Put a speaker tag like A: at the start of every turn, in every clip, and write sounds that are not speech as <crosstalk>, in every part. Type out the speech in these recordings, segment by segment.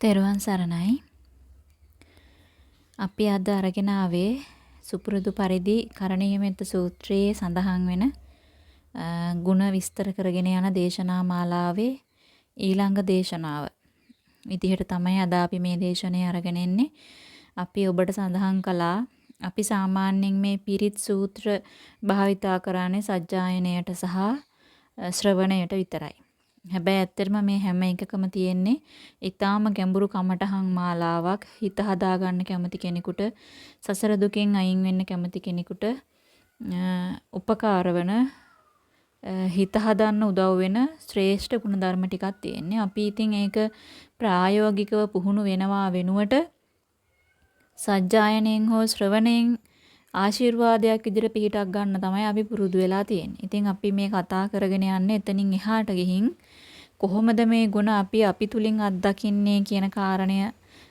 A: තෙරුවන් සරණයි. අපි අද අරගෙන ආවේ සුපුරුදු පරිදි කරණීයමෙත්ත සූත්‍රයේ සඳහන් වෙන ಗುಣ විස්තර කරගෙන යන දේශනා මාලාවේ ඊළඟ දේශනාව. විදිහට තමයි අද අපි මේ දේශනේ අරගෙන එන්නේ. අපි ඔබට සඳහන් කළා අපි සාමාන්‍යයෙන් මේ පිරිත් සූත්‍ර භාවිතා කරන්නේ සජ්ජායනයට සහ ශ්‍රවණයට විතරයි. හැබැයි ඇත්තටම මේ හැම එකකම තියෙන්නේ ඊටාම ගැඹුරු කමටහන් මාලාවක් හිත හදාගන්න කැමති කෙනෙකුට සසර දුකෙන් අයින් වෙන්න කැමති කෙනෙකුට උපකාර වෙන හිත හදන්න උදව් වෙන ශ්‍රේෂ්ඨ ගුණධර්ම ටිකක් තියෙන්නේ. අපි ඉතින් ඒක ප්‍රායෝගිකව පුහුණු වෙනවා වෙනුවට සජ්ජායනෙන් හෝ ශ්‍රවණයෙන් ආශිර්වාදයක් විදිහට පිටක් ගන්න තමයි අපි පුරුදු වෙලා තියෙන්නේ. ඉතින් අපි මේ කතා කරගෙන යන්නේ එතනින් එහාට ගිහින් කොහොමද මේ ಗುಣ අපි අපි තුලින් අත්දකින්නේ කියන කාරණය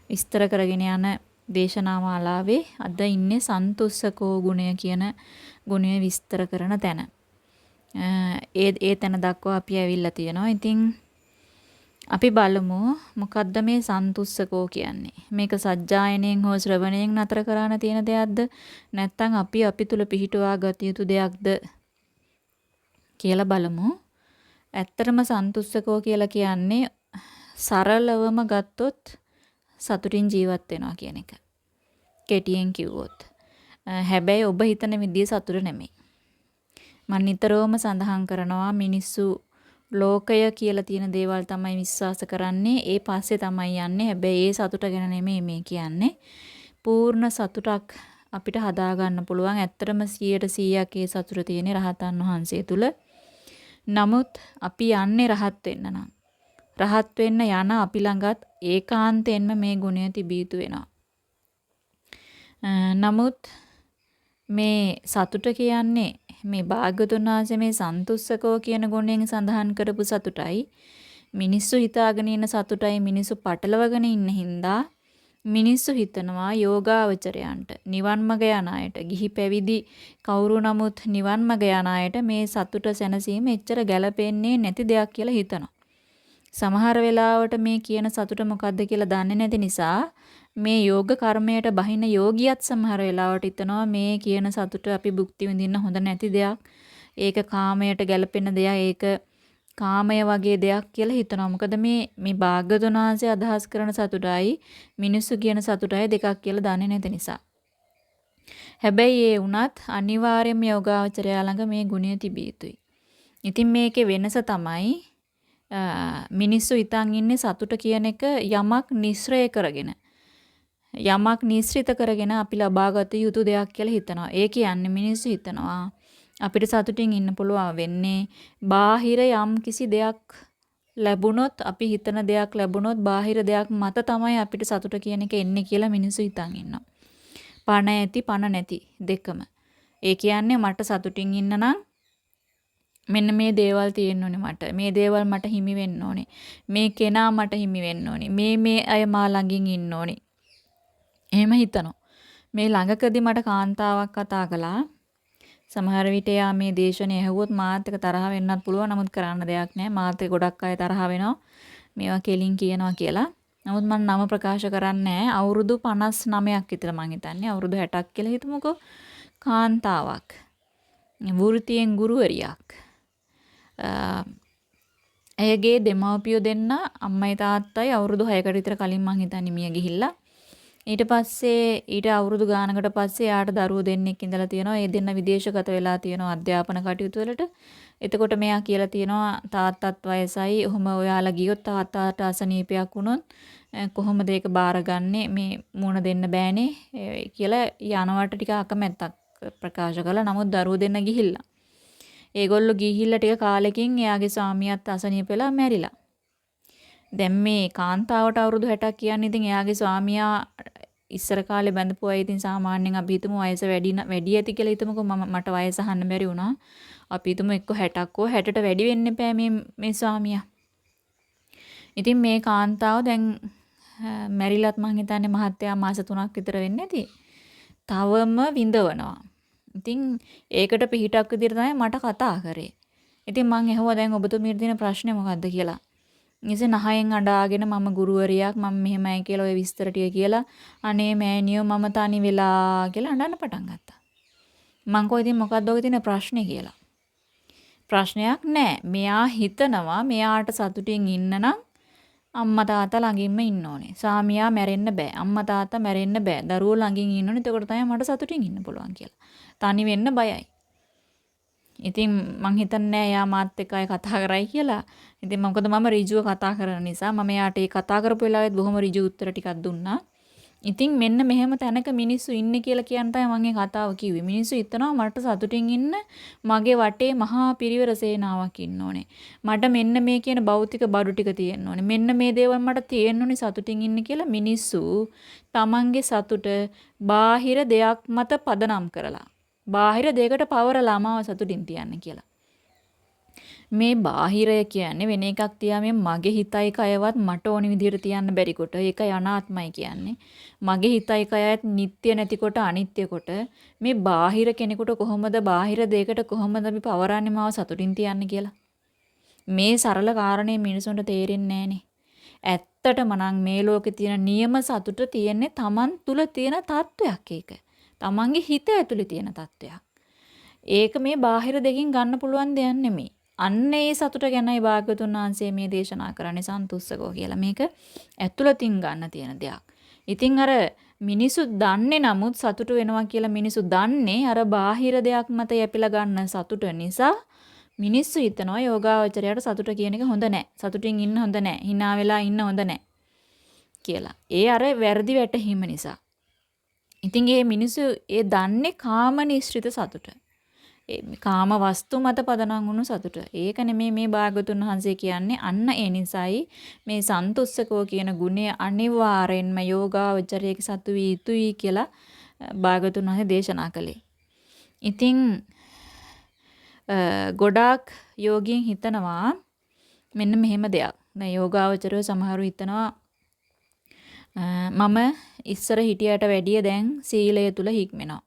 A: විස්තර කරගෙන යන දේශනා මාලාවේ අද ඉන්නේ සන්තුස්සකෝ ගුණය කියන ගුණය විස්තර කරන තැන. ඒ ඒ තැන දක්වා අපි ඇවිල්ලා තියෙනවා. ඉතින් අපි බලමු මොකද්ද මේ සන්තුස්සකෝ කියන්නේ. මේක සජ්ජායනයෙන් හෝ ශ්‍රවණයෙන් නතර කරන්න තියෙන දෙයක්ද? නැත්නම් අපි අපි තුල පිහිටුවා ගත යුතු දෙයක්ද කියලා බලමු. ඇත්තටම සන්තුස්සකෝ කියලා කියන්නේ සරලවම ගත්තොත් සතුටින් ජීවත් වෙනවා කියන එක. කෙටියෙන් කිව්වොත්. හැබැයි ඔබ හිතන විදිහේ සතුට නෙමෙයි. මම නිතරම සඳහන් කරනවා මිනිස්සු ලෝකය කියලා තියෙන දේවල් තමයි විශ්වාස කරන්නේ. ඒ පස්සේ තමයි යන්නේ. හැබැයි ඒ සතුට ගැන නෙමෙයි මේ කියන්නේ. පූර්ණ සතුටක් අපිට හදා ගන්න පුළුවන්. ඇත්තටම 100%ක් ඒ සතුට තියෙන්නේ රහතන් වහන්සේ තුල. නමුත් අපි යන්නේ රහත් වෙන්න නම්. රහත් වෙන්න යන අපි ළඟත් ඒකාන්තයෙන්ම මේ ගුණය තිබී යුතු වෙනවා. නමුත් මේ සතුට කියන්නේ මේ භාග්‍යතුන් වහන්සේ මේ සන්තුස්සකෝ කියන ගුණයෙන් සඳහන් කරපු සතුටයි මිනිස්සු හිතාගෙන ඉන්න සතුටයි මිනිස්සු පටලවගෙන ඉන්න හින්දා මිනිස්සු හිතනවා යෝගාවචරයන්ට නිවන් මඟ යන අයට ගිහි පැවිදි කවුරු නමුත් නිවන් මඟ යන අයට මේ සතුට සැනසීම එච්චර ගැළපෙන්නේ නැති දෙයක් කියලා හිතනවා. සමහර වෙලාවට මේ කියන සතුට මොකද්ද කියලා දන්නේ නැති නිසා මේ යෝග කර්මයට බහින යෝගියත් සමහර වෙලාවට හිතනවා මේ කියන සතුට අපි භුක්ති විඳින්න හොඳ නැති දෙයක්. ඒක කාමයට ගැළපෙන දෙයක්. ඒක කාමය වගේ දෙයක් කියලා හිතනවා. මොකද මේ මේ භාග්‍යතුන් වහන්සේ අදහස් කරන සතුටයි මිනිස්සු කියන සතුටයි දෙකක් කියලා දන්නේ නැති නිසා. හැබැයි ඒ වුණත් අනිවාර්යයෙන්ම යෝගාවචරය ළඟ මේ ගුණය තිබිය යුතුයි. ඉතින් මේකේ වෙනස තමයි මිනිස්සු හිතන් ඉන්නේ සතුට කියන එක යමක් නිස්සරය කරගෙන යමක් නිස්සෘත කරගෙන අපි ලබාගත යුතු දෙයක් කියලා හිතනවා. ඒ කියන්නේ මිනිස්සු හිතනවා අපිට සතුටින් ඉන්න පුළුවන් වෙන්නේ බාහිර යම් කිසි දෙයක් ලැබුණොත් අපි හිතන දෙයක් ලැබුණොත් බාහිර දෙයක් මත තමයි අපිට සතුට කියන එක එන්නේ කියලා මිනිස්සු හිතන් ඉන්නවා. පණ ඇති පණ නැති දෙකම. ඒ කියන්නේ මට සතුටින් ඉන්න නම් මෙන්න මේ දේවල් තියෙන්න ඕනේ මට. මේ දේවල් මට හිමි වෙන්න ඕනේ. මේ කෙනා මට හිමි වෙන්න ඕනේ. මේ මේ අය මා ළඟින් ඉන්න ඕනේ. එහෙම හිතනවා. මේ ළඟකදී මට කාන්තාවක් කතා කළා. සමහර විට යා මේ දේශනේ ඇහුවොත් මාත් එක තරහ වෙන්නත් පුළුවන්. නමුත් කරන්න දෙයක් නැහැ. මාත් ගොඩක් අය තරහ වෙනවා. මේවා කෙලින් කියනවා කියලා. නමුත් මම නම ප්‍රකාශ කරන්නේ අවුරුදු 59ක් විතර මං හිතන්නේ. අවුරුදු 60ක් කියලා හිතමුකෝ. කාන්තාවක්. වෘත්තියෙන් ගුරුවරියක්. ඇයගේ දෙමව්පියෝ දෙන්න අම්මයි තාත්තයි අවුරුදු 6කට විතර කලින් මං හිතන්නේ මිය ගිහිල්ලා. ඊට පස්සේ ඊට අවුරුදු ගානකට පස්සේ යාට දරුවෝ දෙන්නෙක් ඉඳලා තියෙනවා. ඒ දෙන්න විදේශගත වෙලා තියෙනවා අධ්‍යාපන කටයුතු වලට. එතකොට මෙයා කියලා තියෙනවා තාත්තත් වයසයි. ඔහොම ඔයාලා ගියොත් තාත්තාට අසනීපයක් වුණොත් කොහොමද ඒක බාරගන්නේ? මේ මුණ දෙන්න බෑනේ කියලා යනවට ටික අකමැත්තක් ප්‍රකාශ කළා. නමුත් දරුවෝ දෙන්න ගිහිල්ලා. ඒගොල්ලෝ ගිහිල්ලා ටික කාලෙකින් එයාගේ ස්වාමියාත් අසනීප වෙලා මැරිලා. දැන් මේ කාන්තාවට අවුරුදු 60ක් කියන්නේ ඉතින් එයාගේ ස්වාමියා ඉස්සර කාලේ බැඳපු අය ඉතින් සාමාන්‍යයෙන් අපි හිතමු වයස වැඩි වැඩි ඇති කියලා හිතමුකෝ මම මට වයස අහන්න බැරි වුණා. අපි හිතමු එක්ක 60ක් හෝ 60ට වැඩි වෙන්න එපා මේ මේ ස්වාමියා. ඉතින් මේ කාන්තාව දැන් මැරිලත් මං හිතන්නේ මහත්තයා මාස 3ක් විතර වෙන්නේ නැති. තවම විඳවනවා. ඉතින් ඒකට පිහිටක් විදිහට තමයි මට කතා කරේ. ඉතින් මං ඇහුවා දැන් ඔබතුමීට තියෙන ප්‍රශ්නේ මොකද්ද කියලා. ඊසේ නහයෙන් අඬාගෙන මම ගුරුවරියක් මම මෙහෙමයි කියලා ඔය විස්තර ටික කියලා අනේ මෑණියෝ මම තනි වෙලා කියලා අඬන්න පටන් ගත්තා. මං කෝ ඉතින් මොකද්ද ඔගේ තියෙන ප්‍රශ්නේ කියලා. ප්‍රශ්නයක් නැහැ. මෙයා හිතනවා මෙයාට සතුටින් ඉන්න නම් අම්මා තාත්තා ළඟින්ම ඉන්න ඕනේ. සාමියා මැරෙන්න බෑ. අම්මා තාත්තා මැරෙන්න බෑ. දරුවෝ ළඟින් ඉන්න ඕනේ. එතකොට තමයි මට සතුටින් ඉන්න පුළුවන් කියලා. තනි වෙන්න බයයි. ඉතින් මං හිතන්නේ එයා මාත් එක්කයි කතා කරයි කියලා. ඉතින් මොකද මම ඍජුව කතා කරන නිසා මම එයාට ඒ කතා කරපු වෙලාවෙත් බොහොම ඍජු උත්තර ටිකක් දුන්නා. ඉතින් මෙන්න මෙහෙම තැනක මිනිස්සු ඉන්නේ කියලා කියන තමයි මම මේ කතාව කිව්වේ. මිනිස්සු හිතනවා මට සතුටින් ඉන්න මගේ වටේ මහා පිරිවර සේනාවක් ඉන්න ඕනේ. මට මෙන්න මේ කියන භෞතික බඩු ටික තියෙන්න ඕනේ. මෙන්න මේ දේවල් මට තියෙන්න ඕනේ සතුටින් ඉන්න කියලා මිනිස්සු තමන්ගේ සතුට බාහිර දෙයක් මත පදනම් කරලා. බාහිර දෙයකට පවරලා මාව සතුටින් තියන්න කියලා. මේ බාහිරය කියන්නේ වෙන එකක් තියා මේ මගේ හිතයි කයවත් මට ඕනි විදිහට තියන්න බැරි කොට ඒකයි අනාත්මයි කියන්නේ. මගේ හිතයි කයත් නිට්ටය නැතිකොට අනිත්‍යකොට මේ බාහිර කෙනෙකුට කොහොමද බාහිර දෙයකට කොහොමද අපි පවරන්නේ මාව සතුටින් තියන්න කියලා. මේ සරල කාරණේ මිනිසුන්ට තේරෙන්නේ නැහනේ. ඇත්තටම නම් මේ ලෝකේ තියෙන නියම සතුට තියෙන්නේ Taman තුල තියෙන තත්වයක් ඒක. Tamanගේ හිත ඇතුලේ තියෙන තත්වයක්. ඒක මේ බාහිර දෙකින් ගන්න පුළුවන් දෙයක් නෙමෙයි. අන්න ඒ සතුට ගැනයි භාග්‍යතුන් වහන්සේ මේ දේශනා කරන්නේ සන්තුස්සකෝ කියලා. මේක ඇතුළතින් ගන්න තියෙන දෙයක්. ඉතින් අර මිනිසු දන්නේ නමුත් සතුට වෙනවා කියලා මිනිසු දන්නේ අර බාහිර දෙයක් මත යැපිලා ගන්න සතුට නිසා මිනිස්සු හිතනවා යෝගාවචරයට සතුට කියන එක හොඳ නැහැ. සතුටින් ඉන්න හොඳ නැහැ. hina වෙලා ඉන්න හොඳ නැහැ කියලා. ඒ අර වැරදි වැටහීම නිසා. ඉතින් මේ මිනිස්සු ඒ දන්නේ කාම නිශ්චිත සතුට. කාම වස්තු මත පදනම් වුණු සතුට. ඒක නෙමේ මේ භාගතුන් වහන්සේ කියන්නේ අන්න ඒ නිසායි මේ සන්තුස්සකෝ කියන ගුණය අනිවාර්යෙන්ම යෝගාවචරයේ සතු වී යුතුයි කියලා භාගතුන් වහන්සේ දේශනා කළේ. ඉතින් ගොඩාක් යෝගීන් හිතනවා මෙන්න මෙහෙම දෙයක්. දැන් යෝගාවචරය සමහරු හිතනවා මම ඉස්සර හිටියට වැඩිය දැන් සීලය තුල හික්මෙනවා.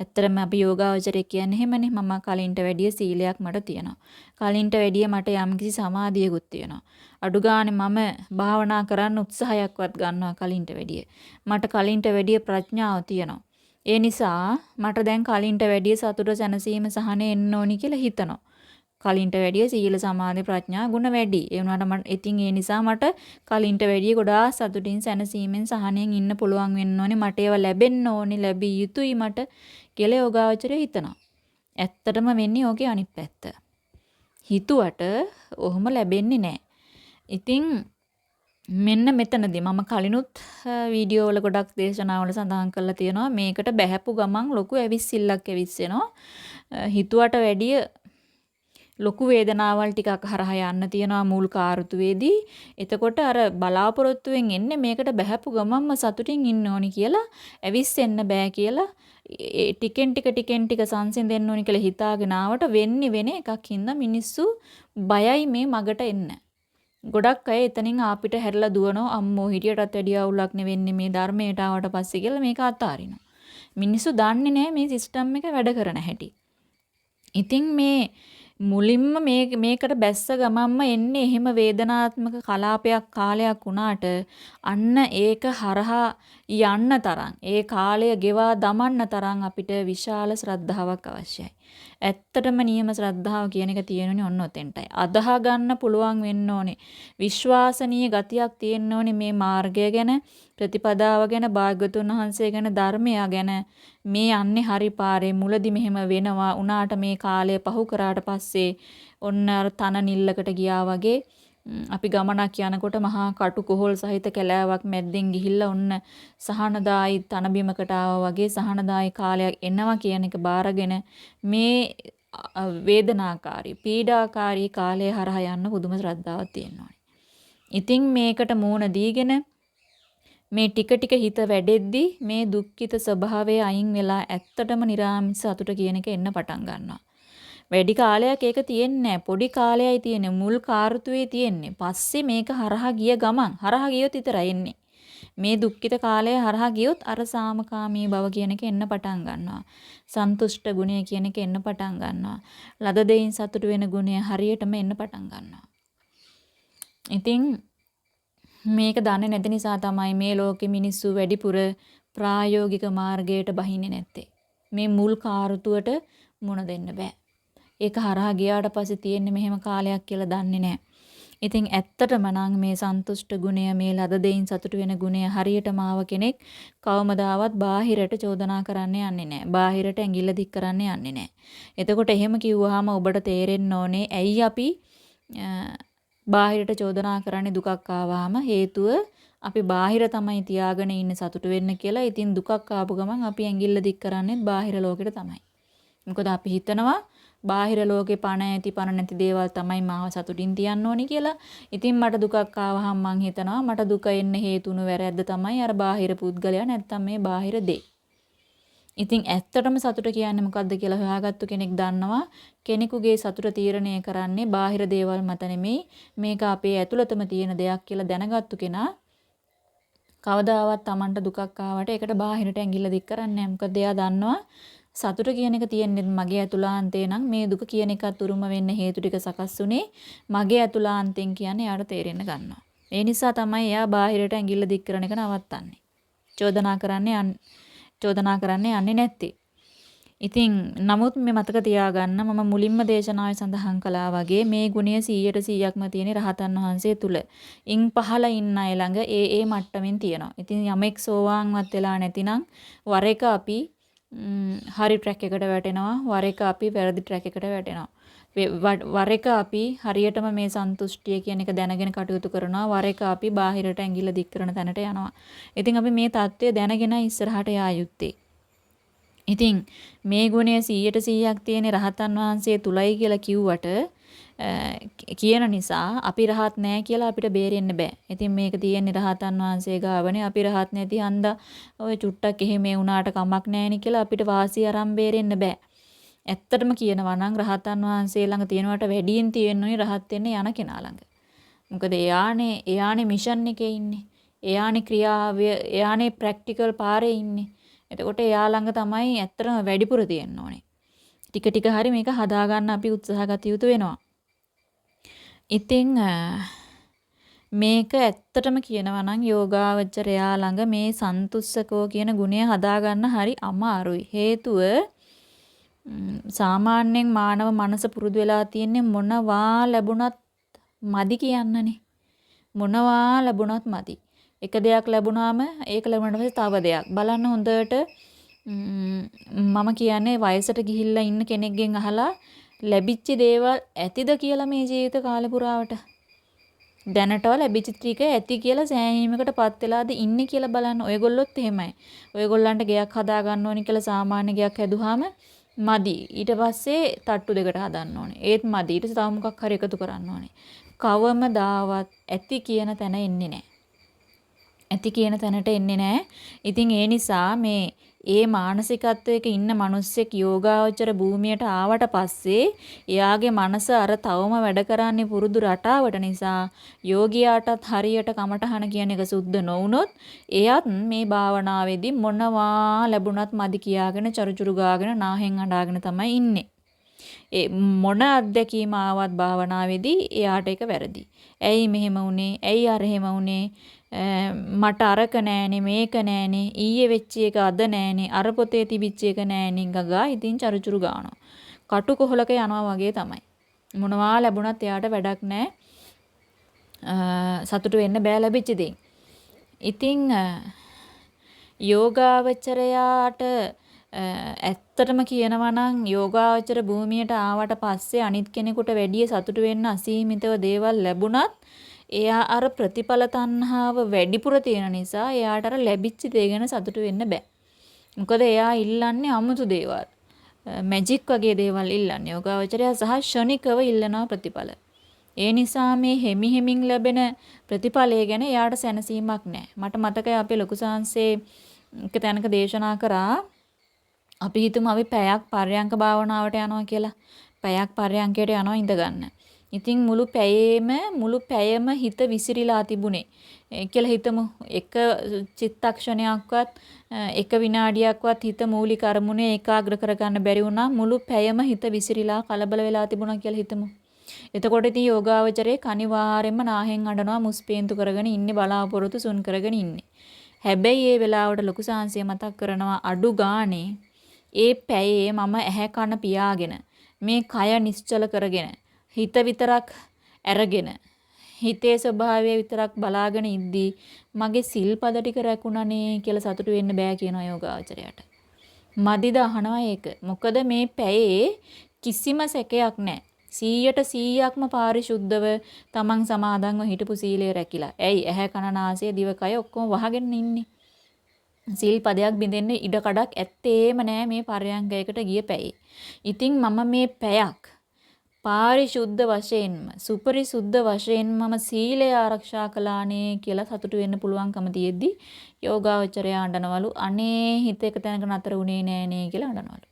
A: ඇත්තටම අපි යෝගාවචරය කියන්නේ එහෙමනේ. මම කලින්ට වැඩිය සීලයක් මට තියෙනවා. කලින්ට වැඩිය මට යම්කිසි සමාධියකුත් තියෙනවා. අඩු ගානේ මම භාවනා කරන්න උත්සාහයක්වත් ගන්නවා කලින්ට වැඩිය. මට කලින්ට වැඩිය ප්‍රඥාව තියෙනවා. ඒ නිසා මට දැන් කලින්ට වැඩිය සතුට සැනසීම සහනෙ එන්න ඕනි කියලා හිතනවා. කලින්ට වැඩිය සීල සමාධි ප්‍රඥා ගුණ වැඩි. ඒ වුණාට මට ඉතින් ඒ නිසා මට කලින්ට වැඩිය ගොඩාක් සතුටින් සැනසීමෙන් සහනෙන් ඉන්න පුළුවන් වෙන්න ඕනේ. මට ඒවා ලැබෙන්න ඕනේ, ලැබිය යුතුයි මට කියලා යෝගාවචරය හිතනවා. ඇත්තටම වෙන්නේ ඕකේ අනිත් පැත්ත. හිතුවට ඔහොම ලැබෙන්නේ නැහැ. ඉතින් මෙන්න මෙතනදී මම කලිනුත් වීඩියෝ වල ගොඩක් දේශනාවල සඳහන් කරලා තියෙනවා මේකට බැහැපු ගමන් ලොකු ඇවිස්සිල්ලක් ඇවිස්සෙනවා. හිතුවට වැඩිය ලොකු වේදනාවල් ටිකක් හරහා යන්න තියෙනවා මුල් කාර්තුවේදී. එතකොට අර බලාපොරොත්තුවෙන් එන්නේ මේකට බහැපු ගමන්ම සතුටින් ඉන්න ඕනි කියලා ඇවිස්සෙන්න බෑ කියලා ටිකෙන් ටික ටිකෙන් ටික සංසිඳෙන්න ඕනි කියලා හිතාගෙන ආවට වෙන්නේ වෙන එකක් හින්දා මිනිස්සු බයයි මේ මගට එන්න. ගොඩක් අය එතනින් ආපිට හැරිලා දුවනවා අම්මෝ හිටියටත් වැඩිය අවුලක් නෙවෙන්නේ මේ ධර්මයට ආවට පස්සේ කියලා මේක අතාරිනවා. මිනිස්සු දන්නේ නැහැ මේ සිස්ටම් එක වැඩ කරන හැටි. ඉතින් මේ මුලින්ම මේ මේකට බැස්ස ගමන්ම එන්නේ එහෙම වේදනාත්මක කලාපයක් කාලයක් වුණාට අන්න ඒක හරහා යන්න තරම් ඒ කාලය ගෙවා දමන්න තරම් අපිට විශාල ශ්‍රද්ධාවක් අවශ්‍යයි. ඇත්තටම නියම ශ්‍රද්ධාව කියන එක තියෙනුනේ ඔන්න ඔතෙන්ටයි. අදාහ ගන්න පුළුවන් වෙන්න ඕනේ. විශ්වාසනීය ගතියක් තියෙන්න ඕනේ මේ මාර්ගය ගැන, ප්‍රතිපදාව ගැන, භාග්‍යතුන් වහන්සේ ගැන, ධර්මය ගැන මේ යන්නේ හරි පාරේ මුලදි මෙහෙම වෙනවා. උනාට මේ කාලය පහු කරාට පස්සේ ඔන්න අර තන නිල්ලකට ගියා වගේ අපි ගමනක් යනකොට මහා කටු කොහොල් සහිත කැලෑවක් මැද්දෙන් ගිහිල්ලා ඔන්න සහනදායි තනබිමකට ආවා වගේ සහනදායි කාලයක් එනවා කියන එක බාරගෙන මේ වේදනාකාරී පීඩාකාරී කාලය හරහා යන්න පුදුම ශ්‍රද්ධාවක් තියෙනවා. ඉතින් මේකට මූණ දීගෙන මේ ටික ටික හිත වැඩෙද්දි මේ දුක්ඛිත ස්වභාවය අයින් වෙලා ඇත්තටම නිරාමිස සතුට කියන එක එන්න පටන් ගන්නවා. වැඩි කාලයක් ඒක තියෙන්නේ පොඩි කාලයයි තියෙන්නේ. මුල් කාර්තුවේ තියෙන්නේ. පස්සේ මේක හරහා ගිය ගමන් හරහා ගියොත් විතරයි එන්නේ. මේ දුක්ඛිත කාලය හරහා ගියොත් අර සාමකාමී බව කියන එක එන්න පටන් ගන්නවා. සන්තුෂ්ට ගුණය කියන එක එන්න පටන් ගන්නවා. ලද දෙයින් සතුට වෙන ගුණය හරියටම එන්න පටන් ගන්නවා. ඉතින් මේක දන්නේ නැති නිසා තමයි මේ ලෝකෙ මිනිස්සු වැඩිපුර ප්‍රායෝගික මාර්ගයට බහින්නේ නැත්තේ. මේ මුල් කාර්තුවට මුණ දෙන්න බෑ. ඒක හරහා ගියාට පස්සේ තියෙන්නේ මෙහෙම කාලයක් කියලා දන්නේ නැහැ. ඉතින් ඇත්තටම නම් මේ සන්තුෂ්ට ගුණය මේ ලද දෙයින් සතුට වෙන ගුණය හරියටම ආව කෙනෙක් කවමදාවත් බාහිරට චෝදනා කරන්න යන්නේ නැහැ. බාහිරට ඇඟිල්ල දික් කරන්න යන්නේ නැහැ. එතකොට එහෙම කිව්වහම ඔබට තේරෙන්න ඕනේ ඇයි අපි බාහිරට චෝදනා කරන්නේ දුකක් ආවහම හේතුව අපි බාහිර තමයි තියාගෙන ඉන්නේ සතුට වෙන්න කියලා. ඉතින් දුකක් ආපු ගමන් අපි ඇඟිල්ල දික් කරන්නේ බාහිර ලෝකෙට තමයි. මොකද අපි හිතනවා බාහිර ලෝකේ පණ ඇති පණ නැති දේවල් තමයි මාව සතුටින් තියන්න ඕනි කියලා. ඉතින් මට දුකක් ආවහම මං හිතනවා මට දුක එන්න හේතුණු වැරැද්ද තමයි අර බාහිර පුද්ගලයා නැත්තම් මේ බාහිර දේ. ඉතින් ඇත්තටම සතුට කියන්නේ මොකද්ද කියලා හොයාගත්තු කෙනෙක් දන්නවා කෙනෙකුගේ සතුට තීරණය කරන්නේ බාහිර දේවල් මත නෙමෙයි මේක අපේ ඇතුළතම තියෙන දෙයක් කියලා දැනගත්තු කෙනා කවදාවත් Tamanට දුකක් ආවට ඒකට බාහිරට ඇඟිල්ල දික් කරන්නේ නැහැ. මොකද එයා දන්නවා සතුට කියන එක තියෙන්නේ මගේ ඇතුළාන්තේ නම් මේ දුක කියන එකත් උරුම වෙන්න හේතු ටික සකස් උනේ මගේ ඇතුළාන්තෙන් කියන්නේ යාට තේරෙන්න ගන්නවා. ඒ නිසා තමයි එයා බාහිරට ඇඟිල්ල දික් කරන එක නවත්තන්නේ. චෝදනා කරන්නේ චෝදනා කරන්නේ යන්නේ නැත්තේ. ඉතින් නමුත් මේ මතක තියාගන්න මම මුලින්ම දේශනාවේ සඳහන් කළා වගේ මේ ගුණය 100ට 100ක්ම තියෙන රහතන් වහන්සේ තුල. ඉන් පහළ ඉන්න අය ළඟ ඒ ඒ මට්ටමින් තියෙනවා. ඉතින් යමෙක් සෝවාන්වත් වෙලා නැතිනම් වර එක අපි හරි ට්‍රැක් එකට වැටෙනවා වර එක අපි වැරදි ට්‍රැක් එකට වැටෙනවා වර එක අපි හරියටම මේ සන්තුෂ්ටිය කියන එක දැනගෙන කටයුතු කරනවා වර එක අපි බාහිරට ඇඟිල්ල දික් කරන තැනට යනවා ඉතින් අපි මේ தත්ත්වය දැනගෙන ඉස්සරහට යා යුත්තේ ඉතින් මේ ගුණය 100ට 100ක් තියෙන රහතන් වහන්සේ තුලයි කියලා කිව්වට කියන නිසා අපි රහත් නෑ කියලා අපිට බේරෙන්න බෑ. ඉතින් මේක තියෙන්නේ රහතන් වහන්සේ ගාවනේ. අපි රහත් නැති හන්දා ඔය චුට්ටක් එහෙම වුණාට කමක් නෑනේ කියලා අපිට වාසිය අරන් බේරෙන්න බෑ. ඇත්තටම කියනවා නම් රහතන් වහන්සේ ළඟ තියෙනවට වැඩියෙන් තියෙන්නේ රහත් වෙන්න යන කෙනා ළඟ. මොකද එයානේ එයානේ මිෂන් එකේ ඉන්නේ. එයානේ ක්‍රියාව එයානේ ප්‍රැක්ටිකල් පාරේ ඉන්නේ. එතකොට එයා ළඟ තමයි ඇත්තටම වැඩිපුර තියෙන්න ඕනේ. ටික ටික හරි මේක හදාගන්න අපි උත්සාහ ගත යුතු වෙනවා. ඉතින් මේක ඇත්තටම කියනවා නම් යෝගාවචරයා ළඟ මේ සන්තුස්සකෝ කියන ගුණය හදාගන්න හරි අමාරුයි. හේතුව සාමාන්‍යයෙන් මානව මනස පුරුදු වෙලා තියෙන්නේ මොනවා ලැබුණත් මදි කියන්නනේ. මොනවා ලැබුණත් මදි. එක දෙයක් ලැබුණාම ඒක ලැබුණාට පස්සේ තව දෙයක්. බලන්න හොඳට මම කියන්නේ වයසට ගිහිල්ලා ඉන්න කෙනෙක්ගෙන් අහලා ලැබිච්ච දේවල් ඇතිද කියලා මේ ජීවිත කාලේ පුරාවට දැනටව ලැබිච්ච ටික ඇති කියලා සෑහීමකටපත් වෙලාද ඉන්නේ කියලා බලන්න. ඔයගොල්ලොත් එහෙමයි. ඔයගොල්ලන්ට ගෙයක් හදා ගන්න ඕනි කියලා සාමාන්‍ය ගෙයක් හැදුවාම මදි. ඊට පස්සේ තට්ටු දෙකට හදන්න ඕනේ. ඒත් මදි. ඊට තව මොකක් හරි එකතු කරන්න ඕනේ. කවම දාවත් ඇති කියන තැන එන්නේ නැහැ. ඇති කියන තැනට එන්නේ නැහැ. ඉතින් ඒ නිසා මේ ඒ මානසිකත්වයක ඉන්න මිනිස්සෙක් යෝගාවචර භූමියට ආවට පස්සේ එයාගේ මනස අර තවම වැඩ කරන්නේ පුරුදු රටාවට නිසා යෝගියාටත් හරියට කමටහන කියන එක සුද්ධ නොවුනොත් එයත් මේ භාවනාවේදී මොනවා ලැබුණත් මදි කියාගෙන චරුචුරු ගාගෙන නාහෙන් අඬාගෙන තමයි ඉන්නේ. ඒ මොන අත්දැකීම ආවත් භාවනාවේදී එයාට ඒක වැරදි. ඇයි මෙහෙම වුනේ? ඇයි අර එහෙම වුනේ? මට අරක නෑනේ මේක නෑනේ ඊයේ වෙච්ච එක අද නෑනේ අර පොතේ තිබිච්ච එක නෑනේ ගගා ඉතින් චරුචුරු ගානවා. කටු කොහලක යනවා වගේ තමයි. මොනවා ලැබුණත් එයාට වැඩක් නෑ. සතුටු වෙන්න බෑ ලැබිච්ච දේ. ඉතින් යෝගාවචරයාට ඇත්තටම කියනවා නම් යෝගාවචර භූමියට ආවට පස්සේ අනිත් කෙනෙකුට වැඩිය සතුටු වෙන්න අසීමිතව දේවල් ලැබුණත් එයා අර ප්‍රතිඵල තණ්හාව වැඩිපුර තියෙන නිසා එයාට අර ලැබිච්ච දේ ගැන සතුටු වෙන්න බෑ. මොකද එයා ඉල්ලන්නේ අමුතු දේවල්. මැජික් වගේ දේවල් ඉල්ලන්නේ. යෝගාවචරය සහ ෂණිකව ඉල්ලනවා ප්‍රතිඵල. ඒ නිසා මේ හෙමි හෙමින් ලැබෙන ප්‍රතිඵලය ගැන එයාට සැනසීමක් නැහැ. මට මතකයි අපේ ලොකු සාංශේ එක තැනක දේශනා කරා අපි හිතමු අපි පැයක් පර්යංක භාවනාවට යනවා කියලා. පැයක් පර්යංකයට යනවා ඉඳ ගන්න. ඉතින් මුළු පැයේම මුළු පැයම හිත විසිරීලා තිබුණේ. කියලා හිතමු. එක චිත්තක්ෂණයක්වත් එක විනාඩියක්වත් හිත මූලික අරමුණේ ඒකාග්‍ර කරගන්න බැරි වුණා. මුළු පැයම හිත විසිරීලා කලබල වෙලා තිබුණා කියලා හිතමු. එතකොට ඉතින් යෝගාවචරයේ කනිවාරෙන්ම නාහෙන් අඬනවා මුස්පේන්තු කරගෙන ඉන්නේ බලාපොරොත්තු සුන් කරගෙන ඉන්නේ. හැබැයි ඒ වෙලාවට ලොකු සාංශය මතක් කරනවා අඩු ගානේ ඒ පැයේ මම ඇහැ කන පියාගෙන මේ කය නිශ්චල කරගෙන හිත විතරක් අරගෙන හිතේ ස්වභාවය විතරක් බලාගෙන ඉද්දී මගේ සිල්පද ටික රැකුණනේ කියලා සතුටු වෙන්න බෑ කියන යෝගාචරයට. මදිද අහනවා ඒක. මොකද මේ පැයේ කිසිම සැකයක් නැහැ. 100ට 100ක්ම පාරිශුද්ධව තමන් සමාදන්ව හිටපු සීලය රැකිලා. ඇයි ඇහැ කන නාසය දිවකය ඔක්කොම වහගෙන ඉන්නේ. සිල් පදයක් බින්දෙන්න ඉඩ කඩක් ඇත්තේම නෑ මේ පරයන්කයකට ගිය පැයේ. ඉතින් මම මේ පැයක් පාරිශුද්ධ වශයෙන්ම සුපරිසුද්ධ වශයෙන් මම සීලය ආරක්ෂා කළානේ කියලා සතුටු වෙන්න පුළුවන්කම තියෙද්දි යෝගාවචරය අඬනවලු අනේ හිත එක තැනක නතර වුණේ නෑනේ කියලා අඬනවලු.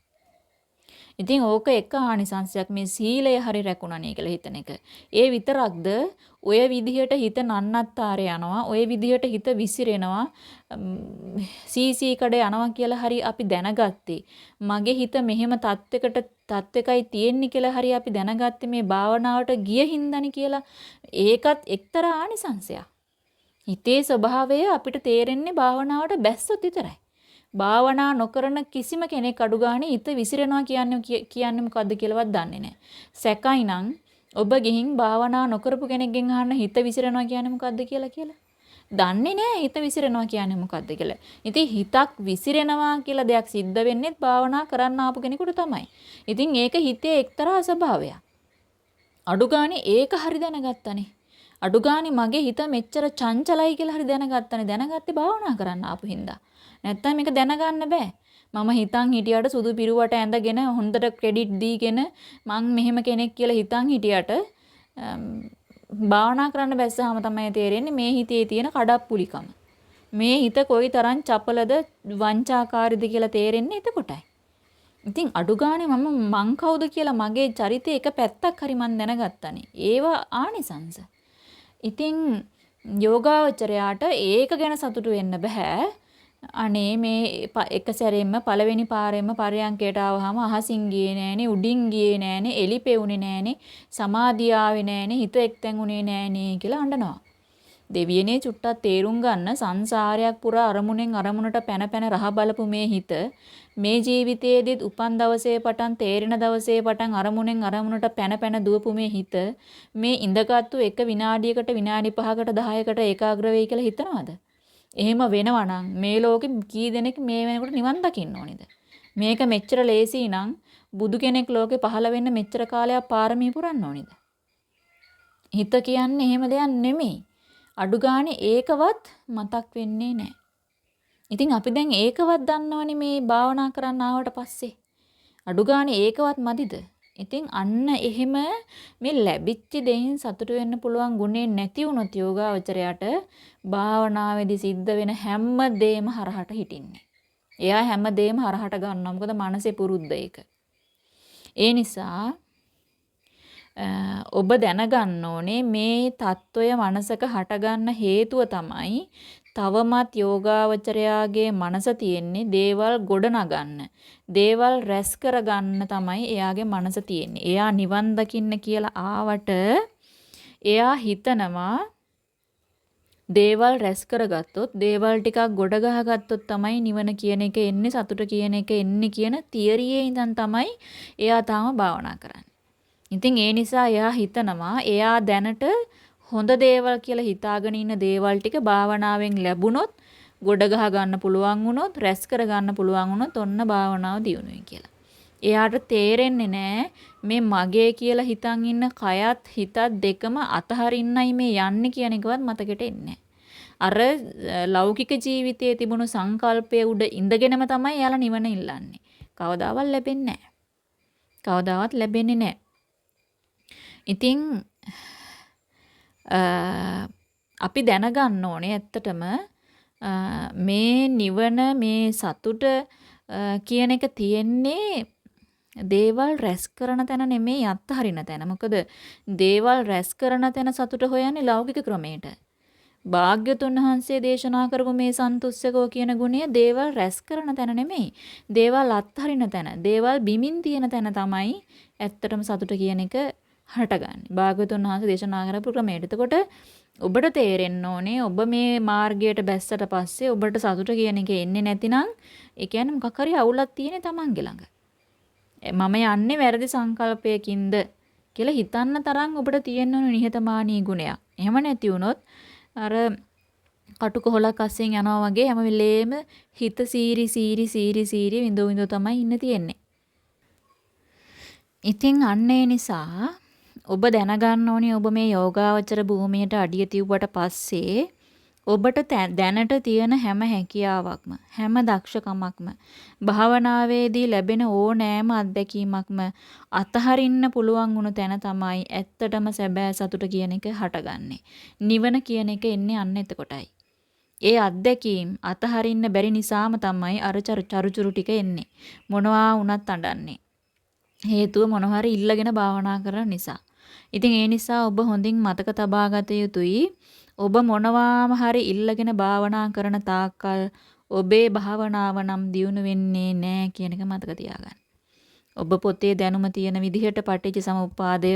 A: ඉතින් ඕක එක ආනිසංශයක් මේ සීලය හරි රැකුණනේ කියලා හිතන එක. ඒ විතරක්ද ඔය විදිහට හිත නන්නත්තර යනවා, ඔය විදිහට හිත විසිරෙනවා, සීසී කඩ යනවා කියලා හරි අපි දැනගත්තේ. මගේ හිත මෙහෙම තත්වයකට තත්වයකයි තියෙන්නේ කියලා හරි අපි දැනගත්තේ මේ භාවනාවට ගිය හින්දානි කියලා. ඒකත් එක්තරා ආනිසංශයක්. හිතේ ස්වභාවය අපිට තේරෙන්නේ භාවනාවට බැස්සොත් විතරයි. භාවනා නොකරන කිසිම කෙනෙක් අඩු ගානේ හිත විසිරෙනවා කියන්නේ කියන්නේ මොකද්ද කියලාවත් දන්නේ නැහැ. සැකයි නම් ඔබ ගිහින් භාවනා නොකරපු කෙනෙක්ගෙන් අහන්න හිත විසිරෙනවා කියන්නේ මොකද්ද කියලා කියලා. දන්නේ නැහැ හිත විසිරෙනවා කියන්නේ මොකද්ද කියලා. ඉතින් හිතක් විසිරෙනවා කියලා දෙයක් සිද්ධ වෙන්නේ භාවනා කරන්න ආපු කෙනෙකුට තමයි. ඉතින් ඒක හිතේ එක්තරා ස්වභාවයක්. අඩු ගානේ ඒක හරි දැනගත්තනේ. අඩු ගානේ මගේ හිත මෙච්චර චංචලයි කියලා හරි දැනගත්තනේ. දැනගත්තේ භාවනා කරන්න ආපු හින්දා. නැත්තම් මේක දැනගන්න බෑ. මම හිතන් හිටියට සුදු පිරුවට ඇඳගෙන හොඳට ක්‍රෙඩිට් දීගෙන මං මෙහෙම කෙනෙක් කියලා හිතන් හිටියට භාවනා කරන්න බැස්සාම තමයි තේරෙන්නේ මේ හිතේ තියෙන කඩප්පුලිකම. මේ හිත කොයිතරම් චපලද වංචාකාරීද කියලා තේරෙන්නේ එතකොටයි. ඉතින් අඩු ගානේ මම මං කවුද කියලා මගේ චරිතේ එක පැත්තක් හරි මන් දැනගත්තානේ. ඒවා ආනිසංස. ඉතින් යෝගාවචරයාට ඒක ගැන සතුටු වෙන්න බෑ. අනේ මේ එක සැරෙන්න පළවෙනි පාරෙම පරයන්කයට ආවහම අහසින් ගියේ නෑනේ උඩින් ගියේ නෑනේ එලි පෙවුනේ නෑනේ සමාධිය ආවේ නෑනේ හිත එක්තැන් උනේ නෑනේ කියලා අඬනවා. දෙවියනේ චුට්ටක් තේරුම් ගන්න සංසාරයක් පුරා අරමුණෙන් අරමුණට පැන පැන රහ බලපු මේ හිත මේ ජීවිතයේදීත් උපන් දවසේ පටන් තේරෙන දවසේ පටන් අරමුණෙන් අරමුණට පැන පැන දුවපු මේ හිත මේ ඉඳගත්තු එක විනාඩියකට විනාඩි 5කට 10කට ඒකාග්‍ර වෙයි කියලා හිතනවද? එහෙම වෙනවා නම් මේ ලෝකෙ කී දෙනෙක් මේ වෙනකොට නිවන් දකින්න ඕනේද? මේක මෙච්චර ලේසි නම් බුදු කෙනෙක් ලෝකේ පහළ වෙන්න මෙච්චර කාලයක් පාරමී පුරන්න ඕනේද? හිත කියන්නේ එහෙම දෙයක් නෙමෙයි. අඩු ගානේ ඒකවත් මතක් වෙන්නේ නැහැ. ඉතින් අපි දැන් ඒකවත් දන්නවනේ මේ භාවනා කරන්න ආවට පස්සේ. අඩු ගානේ ඒකවත් මදිද? ඉතින් අන්න එහෙම මේ ලැබිච්ච දෙයින් සතුට වෙන්න පුළුවන් ගුණේ නැති වුණොත් යෝගාවචරයට භාවනාවේදී සිද්ධ වෙන හැම දෙයක්ම හරහට හිටින්නේ. එයා හැම දෙයක්ම හරහට ගන්නවා. මොකද මනසේ පුරුද්ද ඒක. ඒ නිසා ඔබ දැනගන්න ඕනේ මේ తত্ত্বය මනසක හටගන්න හේතුව තමයි තවමත් යෝගාවචරයාගේ මනස තියෙන්නේ දේවල් ගොඩනගන්න. දේවල් රැස් කරගන්න තමයි එයාගේ මනස තියෙන්නේ. එයා නිවන් දකින්න කියලා ආවට එයා හිතනවා දේවල් රැස් කරගත්තොත් දේවල් ටිකක් ගොඩ ගහගත්තොත් තමයි නිවන කියන එක එන්නේ සතුට කියන එක එන්නේ කියන තියරියේ ඉඳන් තමයි එයා තාම භාවනා කරන්නේ. ඉතින් ඒ නිසා එයා හිතනවා එයා දැනට හොඳ දේවල් කියලා හිතාගෙන ඉන්න දේවල් ටික භාවනාවෙන් ලැබුණොත් ගොඩ ගහ ගන්න පුළුවන් වුණොත් රැස් කර ගන්න පුළුවන් වුණොත් ඔන්න භාවනාව දියුණුවයි කියලා. එයාට තේරෙන්නේ නෑ මේ මගේ කියලා හිතන් ඉන්න කයත් හිතත් දෙකම අතහරින්නයි මේ යන්නේ කියන එකවත් මතකෙට එන්නේ අර ලෞකික ජීවිතයේ තිබුණු සංකල්පයේ උඩ ඉඳගෙනම තමයි එයාලා නිවන ඉල්ලන්නේ. කවදාවත් ලැබෙන්නේ නැහැ. කවදාවත් ලැබෙන්නේ නැහැ. ඉතින් අපි දැනගන්න ඕනේ ඇත්තටම මේ නිවන මේ සතුට කියන එක තියෙන්නේ දේවල් රැස් කරන තැන නෙමෙයි අත්හරින තැන. මොකද දේවල් රැස් කරන තැන සතුට හොයන්නේ ලෞකික ක්‍රමයට. භාග්‍යතුන් වහන්සේ දේශනා කරපු මේ සන්තුස්සකෝ කියන ගුණය දේවල් රැස් කරන තැන නෙමෙයි. දේවල් අත්හරින තැන, දේවල් බිමින් තියෙන තැන තමයි ඇත්තටම සතුට කියන එක හටගන්නේ. භාග්‍යතුන් වහන්සේ දේශනා කරපු ක්‍රමයට. එතකොට ඔබට තේරෙන්න ඕනේ ඔබ මේ මාර්ගයට බැස්සට පස්සේ ඔබට සතුට කියන එක එන්නේ නැතිනම් ඒ කියන්නේ මොකක් හරි අවුලක් තියෙන්නේ Tamange ළඟ. මම යන්නේ වැරදි සංකල්පයකින්ද කියලා හිතන්න තරම් ඔබට තියෙන්න ඕන නිහතමානී ගුණයක්. එහෙම නැති වුණොත් අර කටුකොහලක් අස්සෙන් යනවා වගේ හැම වෙලේම හිත සීරි සීරි සීරි සීරි විඳෝ විඳෝ තමයි ඉන්න තියෙන්නේ. ඉතින් අන්න ඒ නිසා ඔබ දැනගන්න ඕනේ ඔබ මේ යෝගාවචර භූමියට අඩිය තියුවට පස්සේ ඔබට දැනට තියෙන හැම හැකියාවක්ම හැම දක්ෂකමක්ම භාවනාවේදී ලැබෙන ඕනෑම අත්දැකීමක්ම අතහරින්න පුළුවන් වුණු තැන තමයි ඇත්තටම සැබෑ සතුට කියන එක හටගන්නේ. නිවන කියන එක එන්නේ අන්න එතකොටයි. ඒ අත්දැකීම් අතහරින්න බැරි නිසාම තමයි අර චරුචරු ටික එන්නේ. මොනවා වුණත් අඬන්නේ. හේතුව මොනවා හරි ඉල්ලගෙන භාවනා කරන නිසා. ඉතින් ඒ නිසා ඔබ හොඳින් මතක තබා ගත යුතුයි ඔබ මොනවාම හරි ඉල්ලගෙන භාවනා කරන තාක්කල් ඔබේ භාවනාව නම් දියුණු වෙන්නේ නැහැ කියන එක මතක තියාගන්න. ඔබ පොතේ දැනුම තියෙන විදිහට පටිච්ච සමුප්පාදය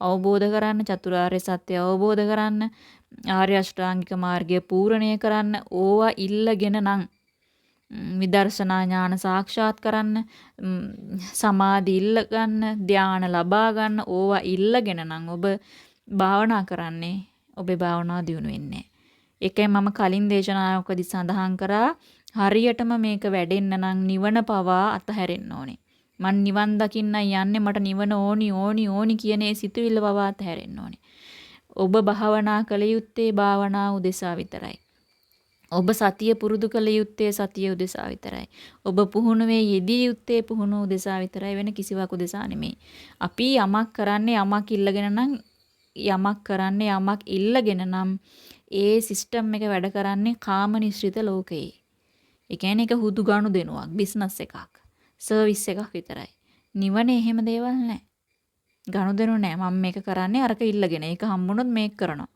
A: අවබෝධ කරන්න චතුරාර්ය සත්‍ය අවබෝධ කරන්න ආර්ය අෂ්ටාංගික මාර්ගය පූර්ණණය කරන්න ඕවා ඉල්ලගෙන නම් විදර්ශනා ඥාන සාක්ෂාත් කරන්න සමාධි ඉල්ල ගන්න ධානය ලබා ගන්න ඕවා ඉල්ලගෙන නම් ඔබ භාවනා කරන්නේ ඔබේ භාවනාව දියුණු වෙන්නේ ඒකයි මම කලින් දේශනාවකදී සඳහන් කරා හරියටම මේක වැඩෙන්න නම් නිවන පවා අතහැරෙන්න ඕනේ. මං නිවන් දකින්න යන්නේ මට නිවන ඕනි ඕනි ඕනි කියන ඒ සිතුවිල්ල පවා අතහැරෙන්න ඕනේ. ඔබ භාවනා කළ යුත්තේ භාවනා උදෙසා විතරයි. ඔබ සතිය පුරුදු කළ යුත්තේ සතිය උදෙසා විතරයි. ඔබ පුහුණුවේ යෙදිය යුත්තේ පුහුණුව උදෙසා විතරයි වෙන කිසිවක් උදෙසා නෙමෙයි. අපි යමක් කරන්නේ යමක් ඉල්ලගෙන නම් යමක් කරන්න යමක් ඉල්ලගෙන නම් ඒ සිස්ටම් එක වැඩ කරන්නේ කාමනිශ්‍රිත ලෝකයේ. ඒ කියන්නේ ඒක හුදු ගනු දෙනුවක්, බිස්නස් එකක්, සර්විස් එකක් විතරයි. නිවනේ එහෙම දේවල් නැහැ. ගනුදෙනු නැහැ. මම මේක කරන්නේ අරක ඉල්ලගෙන. ඒක හම්බුනොත් මේක කරනවා.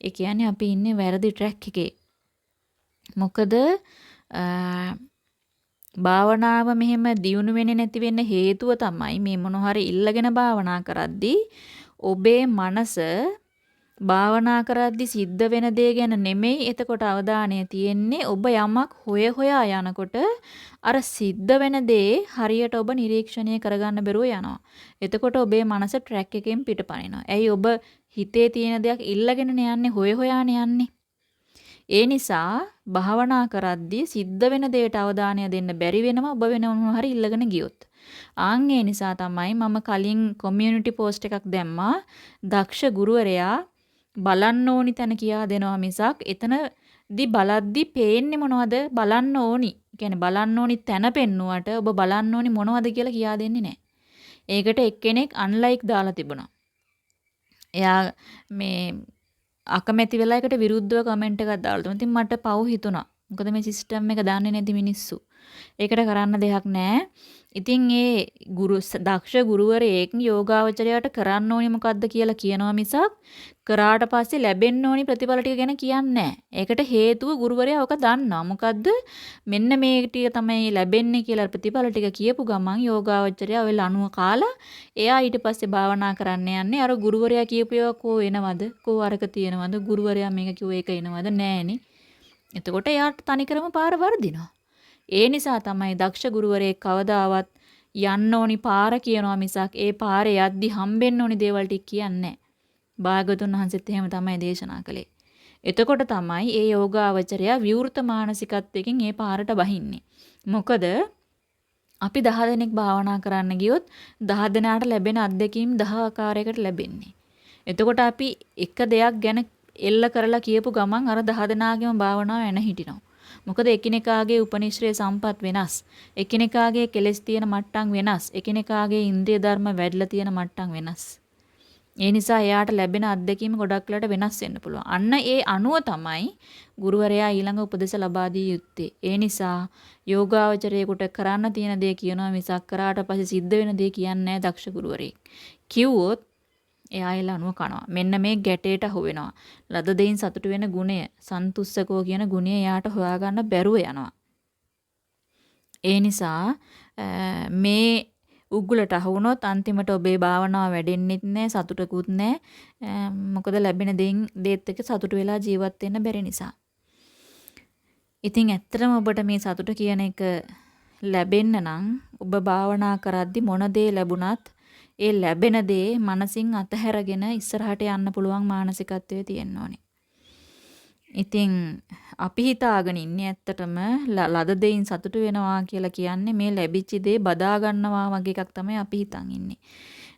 A: ඒ කියන්නේ අපි ඉන්නේ වැරදි ට්‍රැක් එකේ. මොකද භාවනාව මෙහෙම දියුණු වෙන්නේ නැති වෙන්න හේතුව තමයි මේ මොන හරි ඉල්ලගෙන භාවනා කරද්දී ඔබේ මනස භාවනා කරද්දි සිද්ධ වෙන දේ ගැන නෙමෙයි එතකොට අවධානය තියෙන්නේ ඔබ යමක් හොය හොයා යනකොට අර සිද්ධ වෙන දේ හරියට ඔබ නිරීක්ෂණය කරගන්න බැරුව යනවා. එතකොට ඔබේ මනස ට්‍රැක් එකෙන් පිටපනිනවා. ඇයි ඔබ හිතේ තියෙන දෙයක් ඉල්ලගෙන යන්නේ හොය හොයානේ යන්නේ. ඒ නිසා භාවනා කරද්දී සිද්ධ වෙන දෙයට අවධානය දෙන්න බැරි වෙනවා ඔබ වෙන මොනවා හරි ඉල්ලගෙන ගියොත්. ආන් ඒ නිසා තමයි මම කලින් කොමියුනිටි පෝස්ට් එකක් දැම්මා. දක්ෂ ගුරුවරයා බලන්න ඕනි තැන කියා දෙනවා මිසක් එතනදි බලද්දි පේන්නේ මොනවද බලන්න ඕනි. කියන්නේ බලන්න ඕනි තැන පෙන්නුවට ඔබ බලන්න ඕනි මොනවද කියලා කියා දෙන්නේ නැහැ. ඒකට එක්කෙනෙක් අන්ලයික් දාලා තිබුණා. එයා මේ අකමැති වෙලා එකට විරුද්ධව කමෙන්ට් එකක් දාලා තිබුණා. ඉතින් මට පව් හිතුණා. මොකද මේ සිස්ටම් එක දන්නේ නැති මිනිස්සු. ඒකට කරන්න දෙයක් නැහැ. ඉතින් ඒ ගුරු දක්ෂ ගුරුවරයෙක් යෝගාවචරයට කරන්න ඕනි මොකද්ද කියලා කියනවා මිසක් කරාට පස්සේ ලැබෙන්න ඕනි ප්‍රතිඵල ටික ගැන කියන්නේ ඒකට හේතුව ගුරුවරයා ඔක දන්නවා. මොකද්ද? මෙන්න මේ ටික තමයි ලැබෙන්නේ කියලා ප්‍රතිඵල ටික කියපු ගමන් යෝගාවචරයා ඔය ලණුව කාලා එයා ඊට පස්සේ භාවනා කරන්න යන්නේ. අර ගුරුවරයා කියපු ඒවා කෝ එනවද? කෝ අරක තියෙනවද? ගුරුවරයා මේක කිව්ව එක එනවද? නෑනේ. එතකොට එයාට තනිකරම පාර වර්ධිනවා. ඒ නිසා තමයි දක්ෂ ගුරුවරයෙක් කවදාවත් යන්න ඕනි පාර කියනවා මිසක් ඒ පාරේ යද්දි හම්බෙන්න ඕනි දේවල් ටික කියන්නේ භාගතුන් වහන්සේත් එහෙම තමයි දේශනා කළේ. එතකොට තමයි ඒ යෝගාවචරයා විවෘත මානසිකත්වයකින් ඒ පාරට බහින්නේ. මොකද අපි 10 දෙනෙක් භාවනා කරන්න ගියොත් 10 දෙනාට ලැබෙන අත්දැකීම් 10 ආකාරයකට ලැබෙන්නේ. එතකොට අපි එක දෙයක් ගැන එල්ල කරලා කියපු ගමන් අර 10 දෙනාගේම භාවනාව එන හිටිනවා. මොකද එකිනෙකාගේ උපනිශ්‍රේ සම්පත් වෙනස්. එකිනෙකාගේ කෙලෙස් තියෙන මට්ටම් වෙනස්. එකිනෙකාගේ ඉන්ද්‍රිය ධර්ම වැඩිලා තියෙන මට්ටම් වෙනස්. ඒ නිසා එයාට ලැබෙන අත්දැකීම ගොඩක් වෙලාට වෙනස් වෙන්න පුළුවන්. අන්න ඒ අනුව තමයි ගුරුවරයා ඊළඟ උපදෙස් ලබා දී යුත්තේ. ඒ නිසා යෝගාවචරයේකට කරන්න තියෙන දේ කියනවා මිසක් කරාට පස්සේ සිද්ධ වෙන දේ කියන්නේ නැහැ දක්ෂ ගුරුවරයෙක්. කිව්වොත් එයා ඒ ලනුව කනවා. මෙන්න මේ ගැටේට අහු වෙනවා. ලද දෙයින් සතුට වෙන ගුණය, සන්තුස්සකෝ කියන ගුණය එයාට හොයාගන්න බැරුව යනවා. ඒ නිසා මේ උග්ගලට අහු වුණොත් අන්තිමට ඔබේ භාවනාව වැඩෙන්නෙත් නැහැ සතුටකුත් නැහැ මොකද ලැබෙන දෙයින් දේත් එක්ක සතුට වෙලා ජීවත් වෙන්න බැරි නිසා. ඉතින් ඇත්තටම ඔබට මේ සතුට කියන එක ලැබෙන්න නම් ඔබ භාවනා කරද්දි මොන දේ ලැබුණත් ඒ ලැබෙන දේ මනසින් අතහැරගෙන ඉස්සරහට යන්න පුළුවන් මානසිකත්වයේ තියෙන්න ඕනේ. ඉතින් අපි හිතාගෙන ඉන්නේ ඇත්තටම ලද දෙයින් සතුටු වෙනවා කියලා කියන්නේ මේ ලැබිච්ච දේ බදා ගන්නවා වගේ එකක් තමයි අපි හිතන් ඉන්නේ.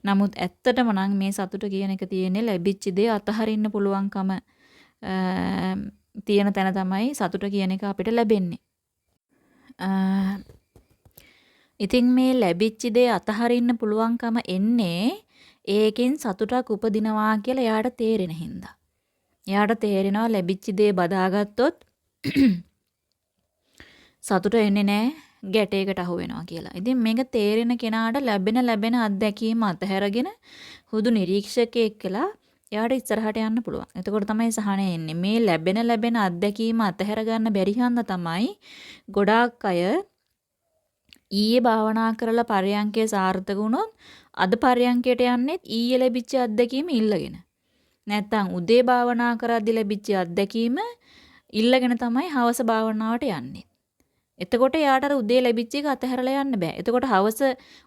A: නමුත් ඇත්තටම නම් මේ සතුට කියන එක තියෙන්නේ ලැබිච්ච දේ අතහරින්න පුළුවන්කම තියෙන තැන තමයි සතුට කියන එක අපිට ලැබෙන්නේ. ඉතින් මේ ලැබිච්ච දේ අතහරින්න පුළුවන්කම එන්නේ ඒකෙන් සතුටක් උපදිනවා කියලා එයාට තේරෙන හින්දා. එයාට තේරෙනවා ලැබිච්ච දේ බදාගත්තොත් <clears throat> සතුට එන්නේ නැහැ ගැටයකට අහු වෙනවා කියලා. ඉතින් මේක තේරෙන කෙනාට ලැබෙන ලැබෙන අත්දැකීම අතහැරගෙන හුදු නිරීක්ෂකයෙක් කියලා එයාට ඉස්සරහට යන්න පුළුවන්. එතකොට තමයි සහනය එන්නේ. මේ ලැබෙන ලැබෙන අත්දැකීම අතහැර ගන්න බැරි තමයි ගොඩාක් අය ඊයේ භාවනා කරලා පරයන්කේ සාර්ථක වුණොත් අද පරයන්කයට යන්නේ ඊයේ ලැබිච්ච අත්දැකීම ඉල්ලගෙන. නැත්තම් උදේ භාවනා කරද්දී ලැබිච්ච අත්දැකීම ඉල්ලගෙන තමයි හවස භාවනාවට යන්නේ. එතකොට යාට අර උදේ ලැබිච්ච එක අතහැරලා යන්න බෑ. එතකොට හවස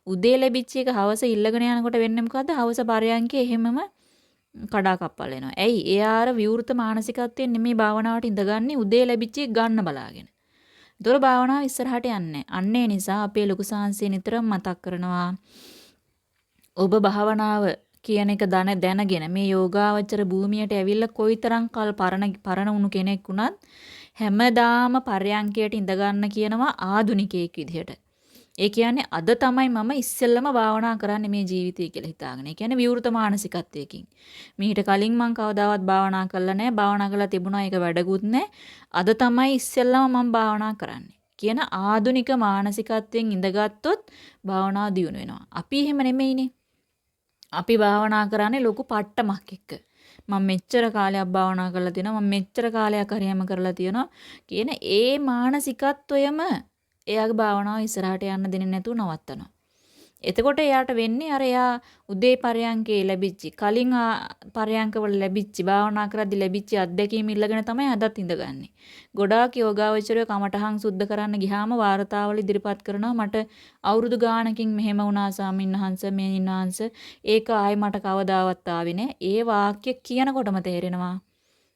A: උදේ ලැබිච්ච එක හවස ඉල්ලගෙන යනකොට වෙන්නේ මොකද්ද? හවස පරයන්කේ එහෙමම කඩා කප්පල් වෙනවා. ඇයි? එයා අර විවෘත මානසිකත්වයෙන් නෙමෙයි භාවනාවට ඉඳගන්නේ උදේ ලැබිච්ච එක ගන්න බලාගෙන. ඒතොර භාවනාව ඉස්සරහට යන්නේ. අන්නේ නිසා අපේ ලොකු සාංශය නිතරම මතක් කරනවා. ඔබ භාවනාව කියන එක දන දැනගෙන මේ යෝගාවචර භූමියට ඇවිල්ලා කොයිතරම් කල් පරණ පරණ වුණු කෙනෙක් වුණත් හැමදාම පරයන්කයට ඉඳ ගන්න කියනවා ආදුනිකයෙක් විදිහට. ඒ කියන්නේ අද තමයි මම ඉස්සෙල්ලම භාවනා කරන්නේ මේ ජීවිතය කියලා හිතාගෙන. ඒ කියන්නේ විවෘත මානසිකත්වයකින්. මීට කලින් මම කවදාවත් භාවනා කළා නැහැ. භාවනා කරලා තිබුණා ඒක වැඩකුත් නැහැ. අද තමයි ඉස්සෙල්ලම මම භාවනා කරන්නේ. කියන ආදුනික මානසිකත්වයෙන් ඉඳගත්තොත් භාවනාව දියුණු වෙනවා. අපි එහෙම නෙමෙයිනේ. අපි භාවනා කරන්නේ ලොකු පට්ටමක් එක්ක. මම මෙච්චර කාලයක් භාවනා කරලා තියෙනවා මම මෙච්චර කාලයක් හරියම කරලා තියෙනවා කියන ඒ මානසිකත්වයම එයාගේ භාවනාව ඉස්සරහට යන්න දෙන්නේ නැතුව නවත්තනවා. එතකොට එයාට වෙන්නේ අර එයා උදේ පරයන්කේ ලැබිච්ච කලින් පරයන්කවල ලැබිච්ච භාවනා කරද්දි ලැබිච්ච අත්දැකීම් ඉල්ලගෙන තමයි අදත් ඉඳගන්නේ. ගොඩාක් යෝගාවචරය කමටහන් සුද්ධ කරන්න ගියාම වාර්තාවල ඉදිරිපත් කරනවා මට අවුරුදු ගාණකින් මෙහෙම වුණා සාමින්හංශ මේනින්හංශ ඒක ආයි මට කවදාවත් ආවේ නෑ. ඒ වාක්‍ය කියනකොටම තේරෙනවා.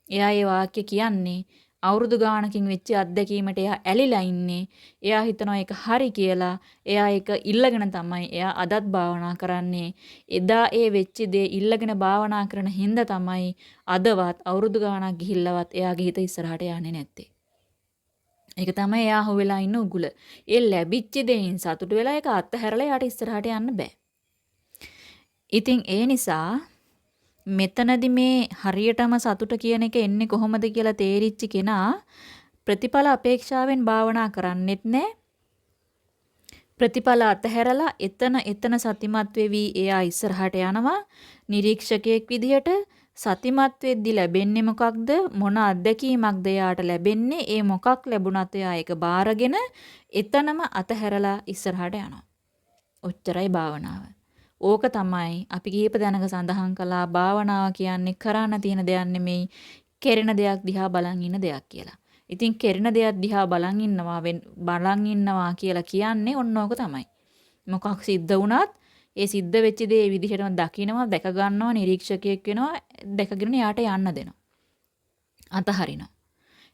A: එයා ඒ වාක්‍ය කියන්නේ අවුරුදු ගාණකින් වෙච්ච අත්දැකීමට එයා ඇලිලා ඉන්නේ. එයා හිතනවා ඒක හරි කියලා. එයා ඒක ඉල්ලගෙන තමයි එයා අදත් භාවනා කරන්නේ. එදා ඒ වෙච්ච දේ ඉල්ලගෙන භාවනා කරන හින්දා තමයි අදවත් අවුරුදු ගාණක් ගිහිල්ලවත් එයාගේ හිත ඉස්සරහට යන්නේ නැත්තේ. ඒක තමයි එයා හොවෙලා ඉන්න උගුල. ඒ ලැබිච්ච දෙයින් සතුටු වෙලා ඒක අත්හැරලා යාට ඉස්සරහට යන්න බෑ. ඉතින් ඒ නිසා මෙතනදි මේ හරියටම සතුට කියන එක එන්නේ කොහොමද කියලා තේරිච්ච කෙනා ප්‍රතිඵල අපේක්ෂාවෙන් භාවනා කරන්නෙත් නැහැ. ප්‍රතිඵල අතහැරලා එතන එතන සතිමත් වෙවි එයා ඉස්සරහට යනවා නිරීක්ෂකයෙක් විදිහට සතිමත් වෙද්දි ලැබෙන්නේ මොකක්ද මොන අත්දැකීමක්ද එයාට ලැබෙන්නේ ඒ මොකක් ලැබුණත් එයා ඒක බාරගෙන එතනම අතහැරලා ඉස්සරහට යනවා. ඔච්චරයි භාවනාව. ඕක තමයි අපි කීප දැනක සඳහන් කළා භාවනාව කියන්නේ කරන්න තියෙන දෙයක් නෙමෙයි කෙරෙන දෙයක් දිහා බලන් ඉන්න දෙයක් කියලා. ඉතින් කෙරෙන දෙයක් දිහා බලන් ඉන්නවා බලන් ඉන්නවා කියලා කියන්නේ ඔන්න ඕක තමයි. මොකක් සිද්ධ වුණත් ඒ සිද්ධ වෙච්ච දේ ඒ විදිහටම දකිනවා දැක ගන්නවා නිරීක්ෂකයෙක් වෙනවා දැකගෙන යාට යන්න දෙනවා. අතහරිනවා.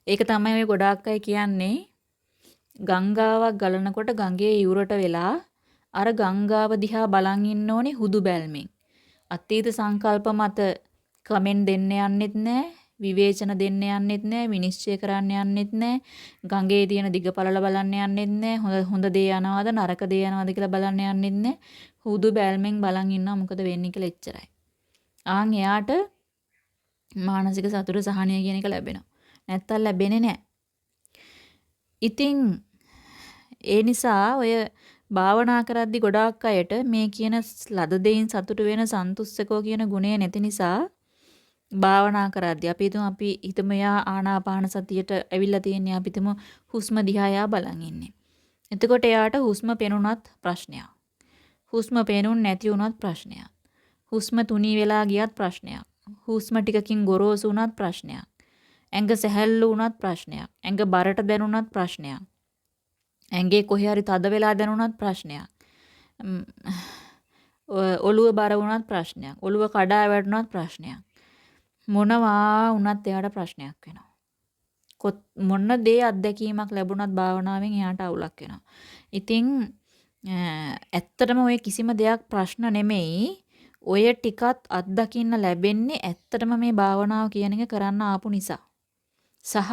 A: ඒක තමයි ඔය ගොඩාක් අය කියන්නේ ගංගාවක් ගලනකොට ගඟේ යුරට වෙලා අර ගංගාව දිහා බලන් ඉන්න ඕනේ හුදු බැල්මෙන්. අතීත සංකල්ප මත කමෙන්ට් දෙන්න යන්නෙත් නැහැ, විවේචන දෙන්න යන්නෙත් නැහැ, විනිශ්චය කරන්න යන්නෙත් නැහැ, ගඟේ තියෙන දිග පළල බලන්න යන්නෙත් නැහැ, හොඳ හොඳ දේ යනවාද නරක දේ යනවාද කියලා බලන්න යන්නෙත් නැහැ. හුදු බැල්මෙන් බලන් ඉන්නවා මොකද වෙන්නේ කියලා එච්චරයි. ආන් එයාට මානසික සතුට සහනය කියන එක ලැබෙනවා. නැත්තම් ලැබෙන්නේ නැහැ. ඉතින් ඒ නිසා ඔය භාවනා කරද්දි ගොඩාක් අයට මේ කියන ලද දෙයින් සතුට වෙන සන්තුස්සකෝ කියන ගුණය නැති නිසා භාවනා කරද්දී අපි හිතමු අපි හිතමු යා ආනාපාන සතියට ඇවිල්ලා තියෙන්නේ අපි හිතමු හුස්ම දිහා යා බලන් ඉන්නේ. එතකොට එයාට හුස්ම පෙනුනත් ප්‍රශ්නයක්. හුස්ම පේනුන් නැති වුණත් ප්‍රශ්නයක්. හුස්ම තුනී වෙලා ගියත් ප්‍රශ්නයක්. හුස්ම ටිකකින් ගොරෝසු වුණත් ප්‍රශ්නයක්. ඇඟ සැහැල්ලු වුණත් ප්‍රශ්නයක්. ඇඟ බරට දැනුණත් ප්‍රශ්නයක්. ඇඟේ කොහේ හරි තද වෙලා දැනුණත් ප්‍රශ්නයක්. ඔළුව බර වුණත් ප්‍රශ්නයක්. ඔළුව කඩා වැටුණත් ප්‍රශ්නයක්. මොනවා වුණත් එයාට ප්‍රශ්නයක් වෙනවා. මොන දේ අත්දැකීමක් ලැබුණත් භාවනාවෙන් එයාට අවුලක් වෙනවා. ඉතින් ඇත්තටම ඔය කිසිම දෙයක් ප්‍රශ්න නෙමෙයි. ඔය ටිකත් අත්දකින්න ලැබෙන්නේ ඇත්තටම මේ භාවනාව කියන එක කරන්න ආපු නිසා. සහ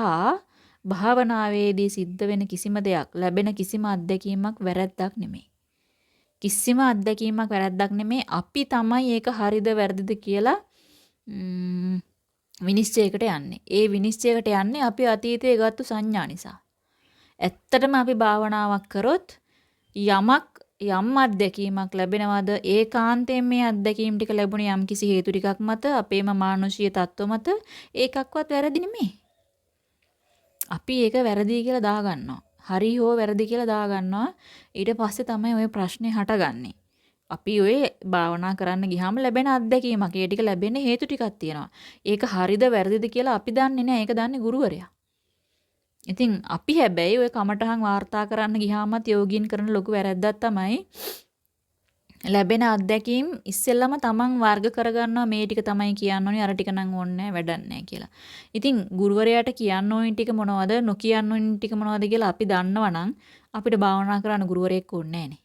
A: භාවනාවේදී සිද්ධ වෙන කිසිම දෙයක් ලැබෙන කිසිම අත්දැකීමක් වැරද්දක් නෙමෙයි. කිසිම අත්දැකීමක් වැරද්දක් නෙමෙයි. අපි තමයි ඒක හරිද වැරදිද කියලා විනිශ්චයකට යන්නේ. ඒ විනිශ්චයකට යන්නේ අපි අතීතයේ ගත්තු සංඥා නිසා. ඇත්තටම අපි භාවනාවක් කරොත් යමක් යම් අත්දැකීමක් ලැබෙනවද ඒකාන්තයෙන් මේ අත්දැකීම් ටික ලැබුණ යම් කිසි හේතු ටිකක් මත අපේම මානුෂීය තත්ත්ව මත ඒකක්වත් වැරදි නෙමෙයි. අපි ඒක වැරදි කියලා දාගන්නවා. හරි හෝ වැරදි කියලා දාගන්නවා. ඊට පස්සේ තමයි ওই ප්‍රශ්නේ හටගන්නේ. අපි ඔය භාවනා කරන්න ගියාම ලැබෙන අත්දැකීමක්. ඒ ටික ලැබෙන්න හේතු ටිකක් තියෙනවා. ඒක හරිද වැරදිද කියලා අපි දන්නේ නැහැ. ඒක දන්නේ ගුරුවරයා. ඉතින් අපි හැබැයි ඔය කමටහන් වාර්තා කරන්න ගියාමත් යෝගීන් කරන ලොකු වැරැද්දක් තමයි ලැබෙන අත්දැකීම් ඉස්සෙල්ලම තමන් වර්ග කරගන්නවා මේ ටික තමයි කියන්න ඕනේ අර ටික නම් ඕනේ වැඩක් නැහැ කියලා. ඉතින් ගුරුවරයාට කියන්න ඕනේ ටික මොනවද නොකියන්න ඕනේ ටික මොනවද කියලා අපි දන්නවනම් අපිට භාවනා කරන්න ගුරුවරයෙක් ඕනේ නැහැ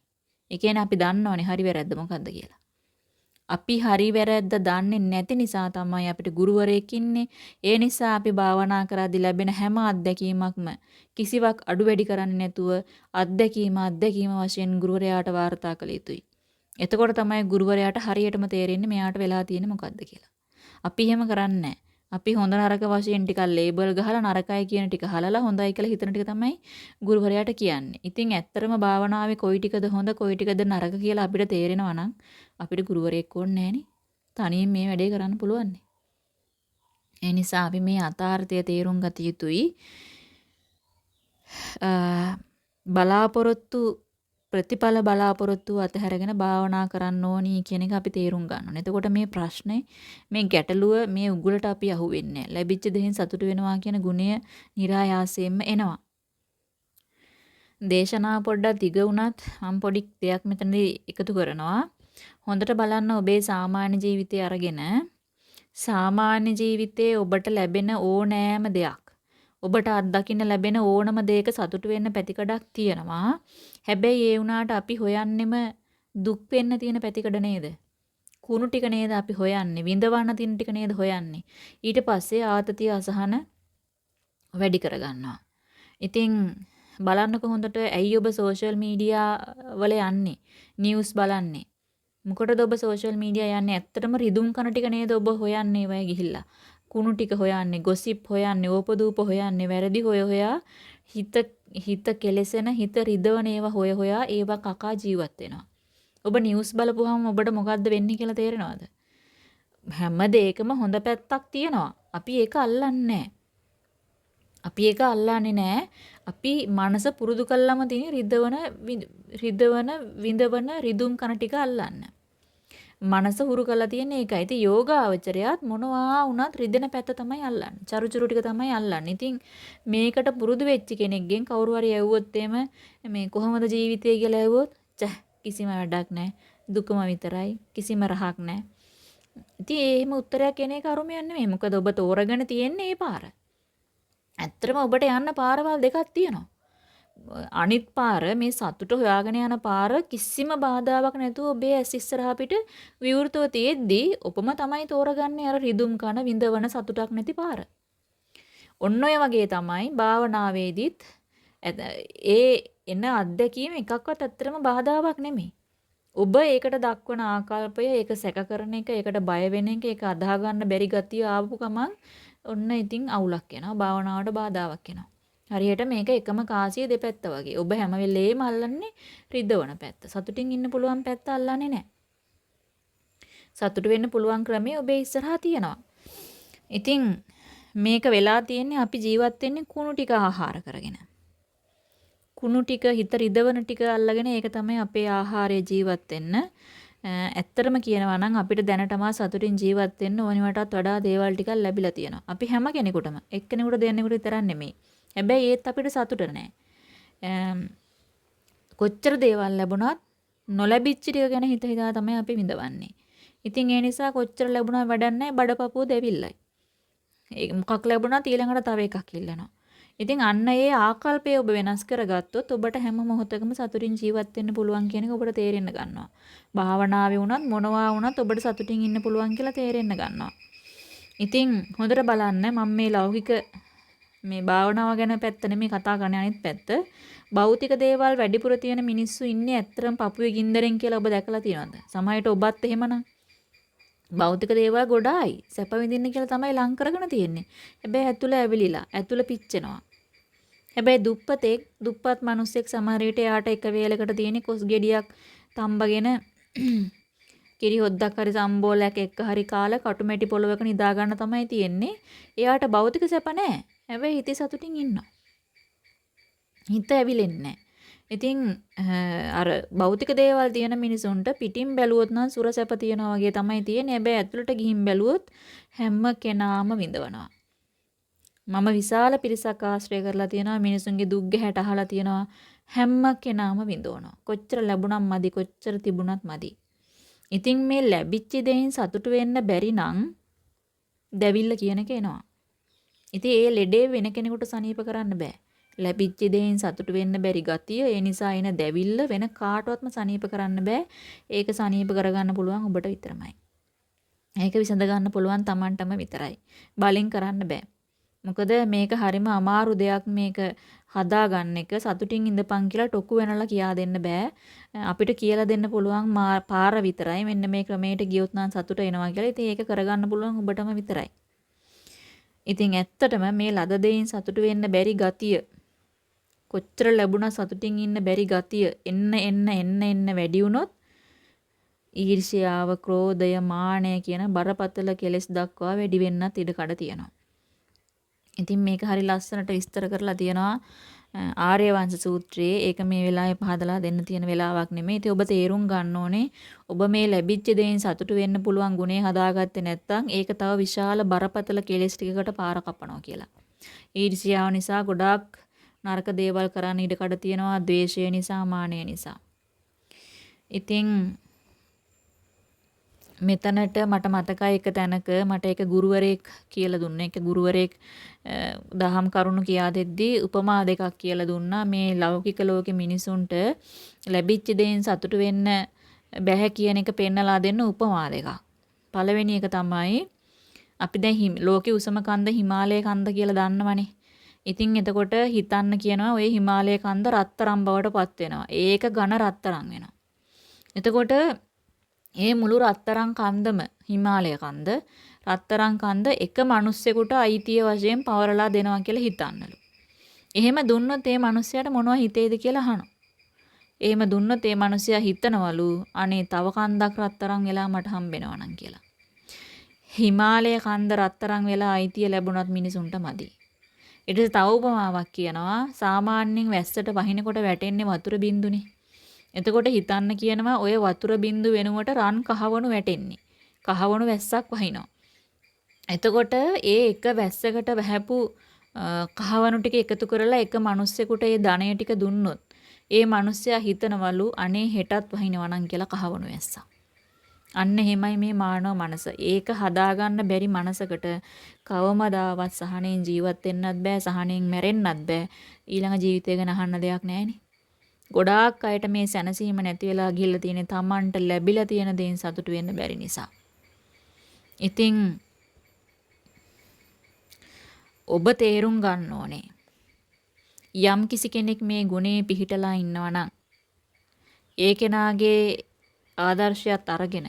A: ඒ කියන්නේ අපි දන්නවනේ හරි වැරද්ද මොකද්ද කියලා. අපි හරි වැරද්ද දන්නේ නැති නිසා තමයි අපිට ගුරුවරයෙක් ඉන්නේ. ඒ නිසා අපි භාවනා කරද්දී ලැබෙන හැම අත්දැකීමක්ම කිසිවක් අඩු වැඩි කරන්නේ නැතුව අත්දැකීම අත්දැකීම වශයෙන් ගුරුවරයාට වාර්තා කළ යුතුයි. එතකොට තමයි ගුරුවරයාට හරියටම තේරෙන්නේ මෙයාට වෙලා තියෙන්නේ මොකද්ද කියලා. අපි එහෙම කරන්නේ නැහැ. අපි හොඳ නරක වශයෙන් ටිකක් ලේබල් ගහලා නරකයි කියන ටික හලලා හොඳයි කියලා හිතන ටික තමයි ගුරුවරයාට කියන්නේ. ඉතින් ඇත්තරම භාවනාවේ කොයි ටිකද හොඳ කොයි ටිකද නරක කියලා අපිට තේරෙනවා නම් අපිට ගුරුවරයෙක් ඕනේ තනියෙන් මේ වැඩේ කරන්න පුළුවන්. ඒ නිසා අපි මේ අතාර්ථය තේරුම් ගත යුතුයි. බලාපොරොත්තු ප්‍රතිඵල බලාපොරොත්තු අතහැරගෙන භාවනා කරන්න ඕනි කියන එක අපි තේරුම් ගන්න ඕනේ. එතකොට මේ ප්‍රශ්නේ මේ ගැටලුව මේ උගුලට අපි අහුවෙන්නේ නැහැ. ලැබිච්ච දෙයින් සතුටු වෙනවා කියන ගුණය નિરાයාසයෙන්ම එනවා. දේශනා පොඩ්ඩක් දිග වුණත් මම පොඩි දෙයක් මෙතනදී එකතු කරනවා. හොඳට බලන්න ඔබේ සාමාන්‍ය ජීවිතය අරගෙන සාමාන්‍ය ජීවිතයේ ඔබට ලැබෙන ඕනෑම දෙයක් ඔබට අත්දකින්න ලැබෙන ඕනම දෙයක සතුටු වෙන්න පැතිකඩක් තියෙනවා. හැබැයි ඒ වුණාට අපි හොයන්නෙම දුක් වෙන්න තියෙන පැතිකඩ නේද? කුණු ටික නේද අපි හොයන්නේ. විඳවන්න තියෙන ටික නේද හොයන්නේ. ඊට පස්සේ ආතතිය අසහන වැඩි කරගන්නවා. ඉතින් බලන්නකො හොඳට ඇයි ඔබ සෝෂල් මීඩියා වල යන්නේ? නිවුස් බලන්නේ. මොකටද ඔබ සෝෂල් මීඩියා යන්නේ? ඇත්තටම රිදුම් කන ටික නේද ඔබ හොයන්නේ වය ගිහිල්ලා. කුණු ටික හොයන්නේ, ගොසිප් හොයන්නේ, ඕපදූප හොයන්නේ, වැරදි හොය හොයා හිත හිත කෙලෙසෙන, හිත රිදවන ඒවා හොය හොයා ඒවා කකා ජීවත් වෙනවා. ඔබ නිවුස් බලපුවාම ඔබට මොකද්ද වෙන්නේ කියලා තේරෙනවද? හැම දෙයකම හොඳ පැත්තක් තියෙනවා. අපි ඒක අල්ලන්නේ අපි ඒක අල්ලන්නේ නැහැ. අපි මනස පුරුදු කළාම තියෙන රිදවන රිදවන විඳවන රිදුම් කන ටික අල්ලන්න. මනස හුරු කරලා තියෙන එකයි. ඉතින් යෝගාවචරයත් මොනවා වුණත් රිදෙන පැත්ත තමයි අල්ලන්නේ. චරුචරු ටික තමයි අල්ලන්නේ. ඉතින් මේකට පුරුදු වෙච්ච කෙනෙක්ගෙන් කවුරු හරි ඇහුවොත් එහෙම මේ කොහොමද ජීවිතය කියලා ඇහුවොත් චහ කිසිම වැඩක් නැහැ. දුකම විතරයි. කිසිම රහක් නැහැ. ඉතින් එහෙම උත්තරයක් එන එක අරුමයක් නෙමෙයි. මොකද ඔබ තෝරගෙන තියෙන්නේ ඒ පාර. ඇත්තටම ඔබට යන්න පාරවල් දෙකක් තියෙනවා. අනිත් පාර මේ සතුට හොයාගෙන යන පාර කිසිම බාධාවක් නැතුව ඔබේ ඇස් ඉස්සරහා පිට විවෘතව තියෙද්දී ඔබම තමයි තෝරගන්නේ අර රිදුම් කන විඳවන සතුටක් නැති පාර. ඔන්න ඔය වගේ තමයි භාවනාවේදීත් ඒ එන අත්දැකීම එකක්වත් ඇත්තටම බාධාවක් නෙමෙයි. ඔබ ඒකට දක්වන ආකල්පය ඒක සැක කරන එක ඒකට බය වෙන එක ඒක අදාහ ගන්න බැරි ගතිය ආපු ගමන් ඔන්න ඉතින් අවුලක් එනවා භාවනාවට බාධාවක් එනවා හරියට මේක එකම කාසිය දෙපැත්ත වගේ ඔබ හැම වෙලේම අල්ලන්නේ රිදවන පැත්ත සතුටින් ඉන්න පුළුවන් පැත්ත අල්ලන්නේ නැහැ සතුට වෙන්න පුළුවන් ක්‍රමය ඔබේ ඉස්සරහා තියෙනවා ඉතින් මේක වෙලා තියෙන්නේ අපි ජීවත් වෙන්නේ කුණු ටික ආහාර කරගෙන කුණු ටික හිත රිදවන ටික අල්ලගෙන ඒක තමයි අපේ ආහාරයේ ජීවත් වෙන්න. ඇත්තටම කියනවා නම් අපිට දැනටම සතුටින් ජීවත් වෙන්න ඕනිවටත් වඩා දේවල් ටිකක් ලැබිලා තියෙනවා. අපි හැම කෙනෙකුටම එක්කෙනෙකුට දෙන්නෙකුට විතරක් නෙමෙයි. හැබැයි ඒත් අපිට සතුට නැහැ. කොච්චර දේවල් ලැබුණත් නොලැබිච්ච ටික ගැන හිත හිතා තමයි අපි විඳවන්නේ. ඉතින් ඒ නිසා කොච්චර ලැබුණා වැඩක් නැහැ බඩපපුව දෙවිල්ලයි. ඒ මොකක් ලැබුණත් ඊළඟට තව එකක් ඉල්ලනවා. ඉතින් අන්න ඒ ආකල්පය ඔබ වෙනස් කරගත්තොත් ඔබට හැම මොහොතකම සතුටින් ජීවත් වෙන්න පුළුවන් කියන එක ඔබට තේරෙන්න ගන්නවා. භාවනාවේ වුණත් මොනවා වුණත් ඔබට සතුටින් ඉන්න පුළුවන් කියලා තේරෙන්න ගන්නවා. ඉතින් හොඳට බලන්න මම මේ ලෞකික මේ භාවනාව ගැන පැත්ත නෙමෙයි කතා කරන්නේ අනිත් පැත්ත. භෞතික දේවල් වැඩිපුර තියෙන මිනිස්සු ඉන්නේ ඇත්තටම පපුවේ ගින්දරෙන් කියලා ඔබ දැකලා තියෙනවද? සමහරට ඔබත් එහෙමනම් භෞතික දේවල් ගොඩායි සැප විඳින්න කියලා තමයි ලං කරගෙන තියෙන්නේ. හැබැයි ඇතුළ ඇවිලිලා, ඇතුළ පිච්චෙනවා. හැබැයි දුප්පතෙක් දුප්පත් මිනිස්සෙක් සමහර විට එයාට එක වේලකට තියෙන කොස් ගෙඩියක් තම්බගෙන <clears throat> කිරි හොද්දක් හරි සම්බෝලයක් එක්ක හරි කාලා කටුමැටි පොලවක නිදා ගන්න තමයි තියෙන්නේ. එයාට භෞතික සැප නැහැ. හැබැයි හිතේ සතුටින් ඉන්නවා. හිත ඇවිලෙන්නේ ඉතින් අර භෞතික දේවල් තියෙන මිනිසුන්ට පිටින් බැලුවොත් නම් සුර සැප තියනවා වගේ තමයි තියෙන්නේ. හැබැයි ඇතුළට ගිහින් බැලුවොත් හැම කෙනාම විඳවනවා. මම විශාල පිරිසක් ආශ්‍රය කරලා තියෙනවා මිනිසුන්ගේ දුක් ගැහැට අහලා තියෙනවා හැම කෙනාම විඳවනවා කොච්චර ලැබුණත් මදි කොච්චර තිබුණත් මදි ඉතින් මේ ලැබිච්ච දෙයින් සතුටු වෙන්න බැරි නම් දැවිල්ල කියන එක එනවා ඉතින් ඒ ලෙඩේ වෙන කෙනෙකුට සනීප කරන්න බෑ ලැබිච්ච දෙයින් සතුටු වෙන්න බැරි ගතිය ඒ නිසා එන දැවිල්ල වෙන කාටවත්ම සනීප කරන්න බෑ ඒක සනීප කරගන්න පුළුවන් ඔබට විතරමයි ඒක විසඳ ගන්න පුළුවන් Tamanටම විතරයි බලින් කරන්න බෑ මොකද මේක හරිම අමාරු දෙයක් මේක හදාගන්න එක සතුටින් ඉඳපන් කියලා ටොකු වෙනලා කියා දෙන්න බෑ. අපිට කියලා දෙන්න පුළුවන් පාර විතරයි. මෙන්න මේ ක්‍රමයට ගියොත් නම් සතුට එනවා කියලා. ඉතින් ඒක කරගන්න පුළුවන් ඔබටම විතරයි. ඉතින් ඇත්තටම මේ ලද දෙයින් සතුට වෙන්න බැරි ගතිය. කොච්චර ලැබුණා සතුටින් ඉන්න බැරි ගතිය. එන්න එන්න එන්න එන්න වැඩි වුණොත් ඊර්ෂ්‍යාව, ක්‍රෝධය, මානය කියන බරපතල කෙලෙස් දක්වා වැඩි වෙන්නත් ඉඩ කඩ තියෙනවා. ඉතින් මේක හරි ලස්සනට විස්තර කරලා තියෙනවා. ආර්යවංශ සූත්‍රයේ. ඒක මේ වෙලාවේ පහදලා දෙන්න තියෙන වෙලාවක් නෙමෙයි. ඉතින් ඔබ තේරුම් ගන්න ඕනේ ඔබ මේ ලැබිච්ච දෙයින් සතුටු වෙන්න පුළුවන් ගුණේ හදාගත්තේ නැත්නම් ඒක තව විශාල බරපතල කෙලෙස් ටිකකට පාර කපනවා කියලා. ඊර්ෂ්‍යාව නිසා ගොඩාක් නරක දේවල් කරන්න ඉඩ කඩ තියෙනවා. ද්වේෂය නිසා, මානය නිසා. ඉතින් මෙතනට මට මතකයි එක තැනක මට එක ගුරුවරයෙක් කියලා දුන්නා. එක ගුරුවරයෙක් දහම් කරුණු කියා දෙද්දී උපමා දෙකක් කියලා දුන්නා. මේ ලෞකික ලෝකෙ මිනිසුන්ට ලැබිච්ච දේෙන් සතුටු වෙන්න බැහැ කියන එක පෙන්නලා දෙන්න උපමා දෙකක්. පළවෙනි එක තමයි අපි දැන් ලෝකේ උසම කන්ද හිමාලය කන්ද කියලා දන්නවනේ. ඉතින් එතකොට හිතන්න කියනවා ওই හිමාලය කන්ද රත්තරන් බවට පත් වෙනවා. ඒක ඝන රත්තරන් වෙනවා. එතකොට ඒ මුළු රත්තරන් කන්දම හිමාලය කන්ද රත්තරන් කන්ද එක මිනිස්සෙකුට අයිතිය වශයෙන් පවරලා දෙනවා කියලා හිතන්නලු. එහෙම දුන්නොත් ඒ මිනිස්සයාට මොනව හිතේද කියලා අහනවා. එහෙම දුන්නොත් ඒ මිනිස්සයා හිතනවලු අනේ තව කන්දක් රත්තරන් වෙලා මට හම්බෙනවා නම් කියලා. හිමාලය කන්ද රත්තරන් වෙලා අයිතිය ලැබුණත් මිනිසුන්ට මදි. ඊට තව උපමාවක් කියනවා සාමාන්‍යයෙන් වැස්සට වහිනකොට වැටෙන්නේ වතුර බින්දුනේ. එතකොට හිතන්න කියනවා ඔය වතුර බින්දු වෙනුවට රන් කහවණු වැටෙන්නේ. කහවණු වැස්සක් වහිනවා. එතකොට ඒ එක වැස්සකට වැහැපු කහවණු ටික එකතු කරලා එක මිනිස්සෙකුට ඒ ධනය ටික දුන්නොත් ඒ මිනිස්සයා හිතනවලු අනේ හෙටත් වහිනවා නම් කියලා කහවණු වැස්සා. අන්න එහෙමයි මේ මානව මනස. ඒක හදාගන්න බැරි මනසකට කවමදාවත් සහනෙන් ජීවත් වෙන්නත් බෑ, සහනෙන් මැරෙන්නත් බෑ. ඊළඟ ජීවිතය ගැන අහන්න දෙයක් නැහැනේ. ගොඩාක් අයට මේ සැනසීම නැති වෙලා ගිහිල්ලා තියෙන තමන්ට ලැබිලා තියෙන දේෙන් සතුටු වෙන්න බැරි නිසා. ඉතින් ඔබ තේරුම් ගන්න ඕනේ. යම් කිසි කෙනෙක් මේ ගුණේ පිහිටලා ඉන්නවා නම් ඒ කෙනාගේ ආදර්ශයත් අරගෙන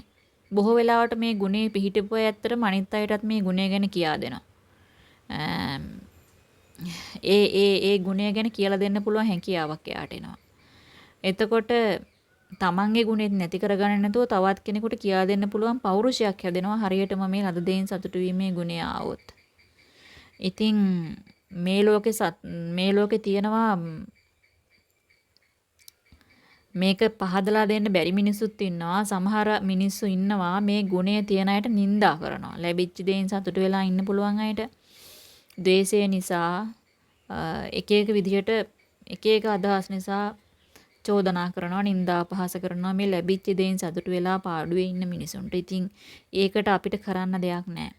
A: බොහෝ වෙලාවට මේ ගුණේ පිහිටපු අය ඇත්තටම අනිත් අයටත් මේ ගුණය ගැන කියා දෙනවා. ඒ ඒ ඒ ගුණය ගැන කියලා දෙන්න පුළුවන් හැකියාවක් එයාට එනවා. එතකොට තමන්ගේ ගුණෙත් නැති කරගන්න නැතුව තවත් කෙනෙකුට කියා දෙන්න පුළුවන් පෞරුෂයක් හැදෙනවා හරියටම මේ ලද දෙයින් සතුටු වීමේ ගුණය ආවොත්. ඉතින් මේ ලෝකේ මේ ලෝකේ තියෙනවා මේක පහදලා දෙන්න බැරි මිනිස්සුත් ඉන්නවා. සමහර මිනිස්සු ඉන්නවා මේ ගුණය තියන අයට නිඳා කරනවා. ලැබිච්ච දේෙන් සතුටු වෙලා ඉන්න පුළුවන් අයට ද්වේෂය නිසා එක එක විදිහට එක එක අදහස් නිසා චෝදනා කරනවා, නිඳා අපහාස කරනවා මේ ලැබිච්ච දේෙන් සතුටු වෙලා පාඩුවේ ඉන්න මිනිසුන්ට. ඉතින් ඒකට අපිට කරන්න දෙයක් නැහැ.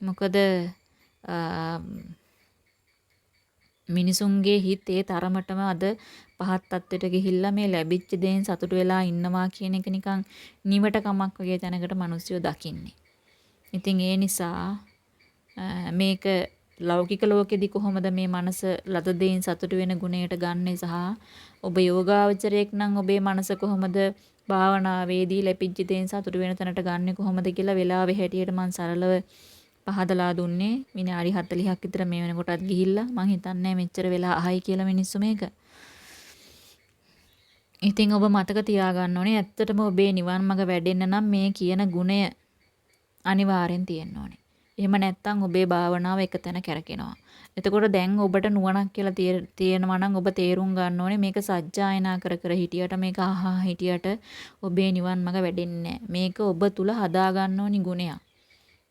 A: මොකද මිනිසුන්ගේ හිත ඒ තරමටම අද පහත් තත්ත්වයට ගිහිල්ලා මේ ලැබිච්ච දේෙන් සතුටු වෙලා ඉන්නවා කියන එක නිකන් නිවට කමක් වගේ තැනකට මිනිස්සු දකින්නේ. ඉතින් ඒ නිසා මේක ලෞකික ලෝකෙදි කොහොමද මේ මනස ලද දෙයින් සතුටු වෙන ගුණයට ගන්නෙ සහ ඔබ යෝගාවචරයක් නම් ඔබේ මනස කොහොමද භාවනාවේදී ලැබිච්ච දේෙන් සතුටු වෙන තැනට ගන්නෙ කොහොමද කියලා වෙලාවෙ හැටියට මම සරලව පහදලා දුන්නේ විනාඩි 40ක් විතර මේ වෙනකොටත් ගිහිල්ලා මං හිතන්නේ මෙච්චර වෙලා අහයි කියලා මිනිස්සු මේක. ඉතින් ඔබ මතක තියාගන්න ඕනේ ඇත්තටම ඔබේ නිවන් මඟ වැඩෙන්න නම් මේ කියන ගුණය අනිවාර්යෙන් තියෙන්න ඕනේ. එහෙම නැත්නම් ඔබේ භාවනාව එක තැන කැරකෙනවා. එතකොට දැන් ඔබට නුවණක් කියලා තියෙනවා නම් ඔබ තේරුම් ගන්න ඕනේ මේක සජ්ජායනා කර කර හිටියට මේක අහා හිටියට ඔබේ නිවන් මඟ වැඩෙන්නේ මේක ඔබ තුල හදා ගන්න ඕනි ගුණයක්.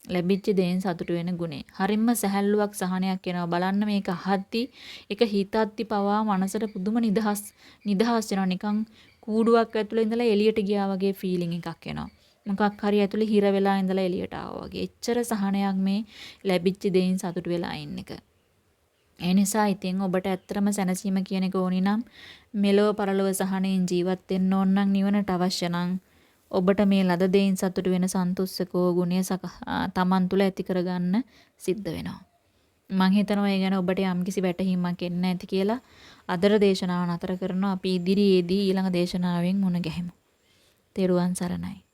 A: ලැබිච්ච දේෙන් සතුටු වෙන ගුණේ. හරින්ම සැහැල්ලුවක් සහනයක් එනවා. බලන්න මේක අහද්දි ඒක හිතද්දි පවා මනසට පුදුම නිදහස් නිදහස් වෙනවා. නිකන් කූඩුවක් ඇතුලේ ඉඳලා එළියට ගියා වගේ ෆීලිං එකක් එනවා. මොකක් හරි ඇතුලේ හිර වෙලා ඉඳලා එළියට ආවා වගේ. එච්චර සහනයක් මේ ලැබිච්ච දේෙන් සතුටු වෙලා ඉන්න එක. ඒ නිසා ඉතින් ඔබට ඇත්තටම සැනසීම කියන එක ඕනි නම් මෙලොව පරලොව සහනෙන් ජීවත් වෙන්න ඕන නම් නිවනට අවශ්‍ය නම් ඔබට මේ ලද දෙයින් සතුටු වෙන සන්තුස්සකෝ ගුණය තමන් තුළ ඇති කරගන්න සිද්ධ වෙනවා. මම හිතනවා ඒ ගැන ඔබට යම්කිසි වැටහීමක් එන්න ඇති කියලා අදර දේශනාව නතර කරනවා අපි ඉදිරියේදී ඊළඟ දේශනාවෙන් මුණ ගැහෙමු. තෙරුවන් සරණයි.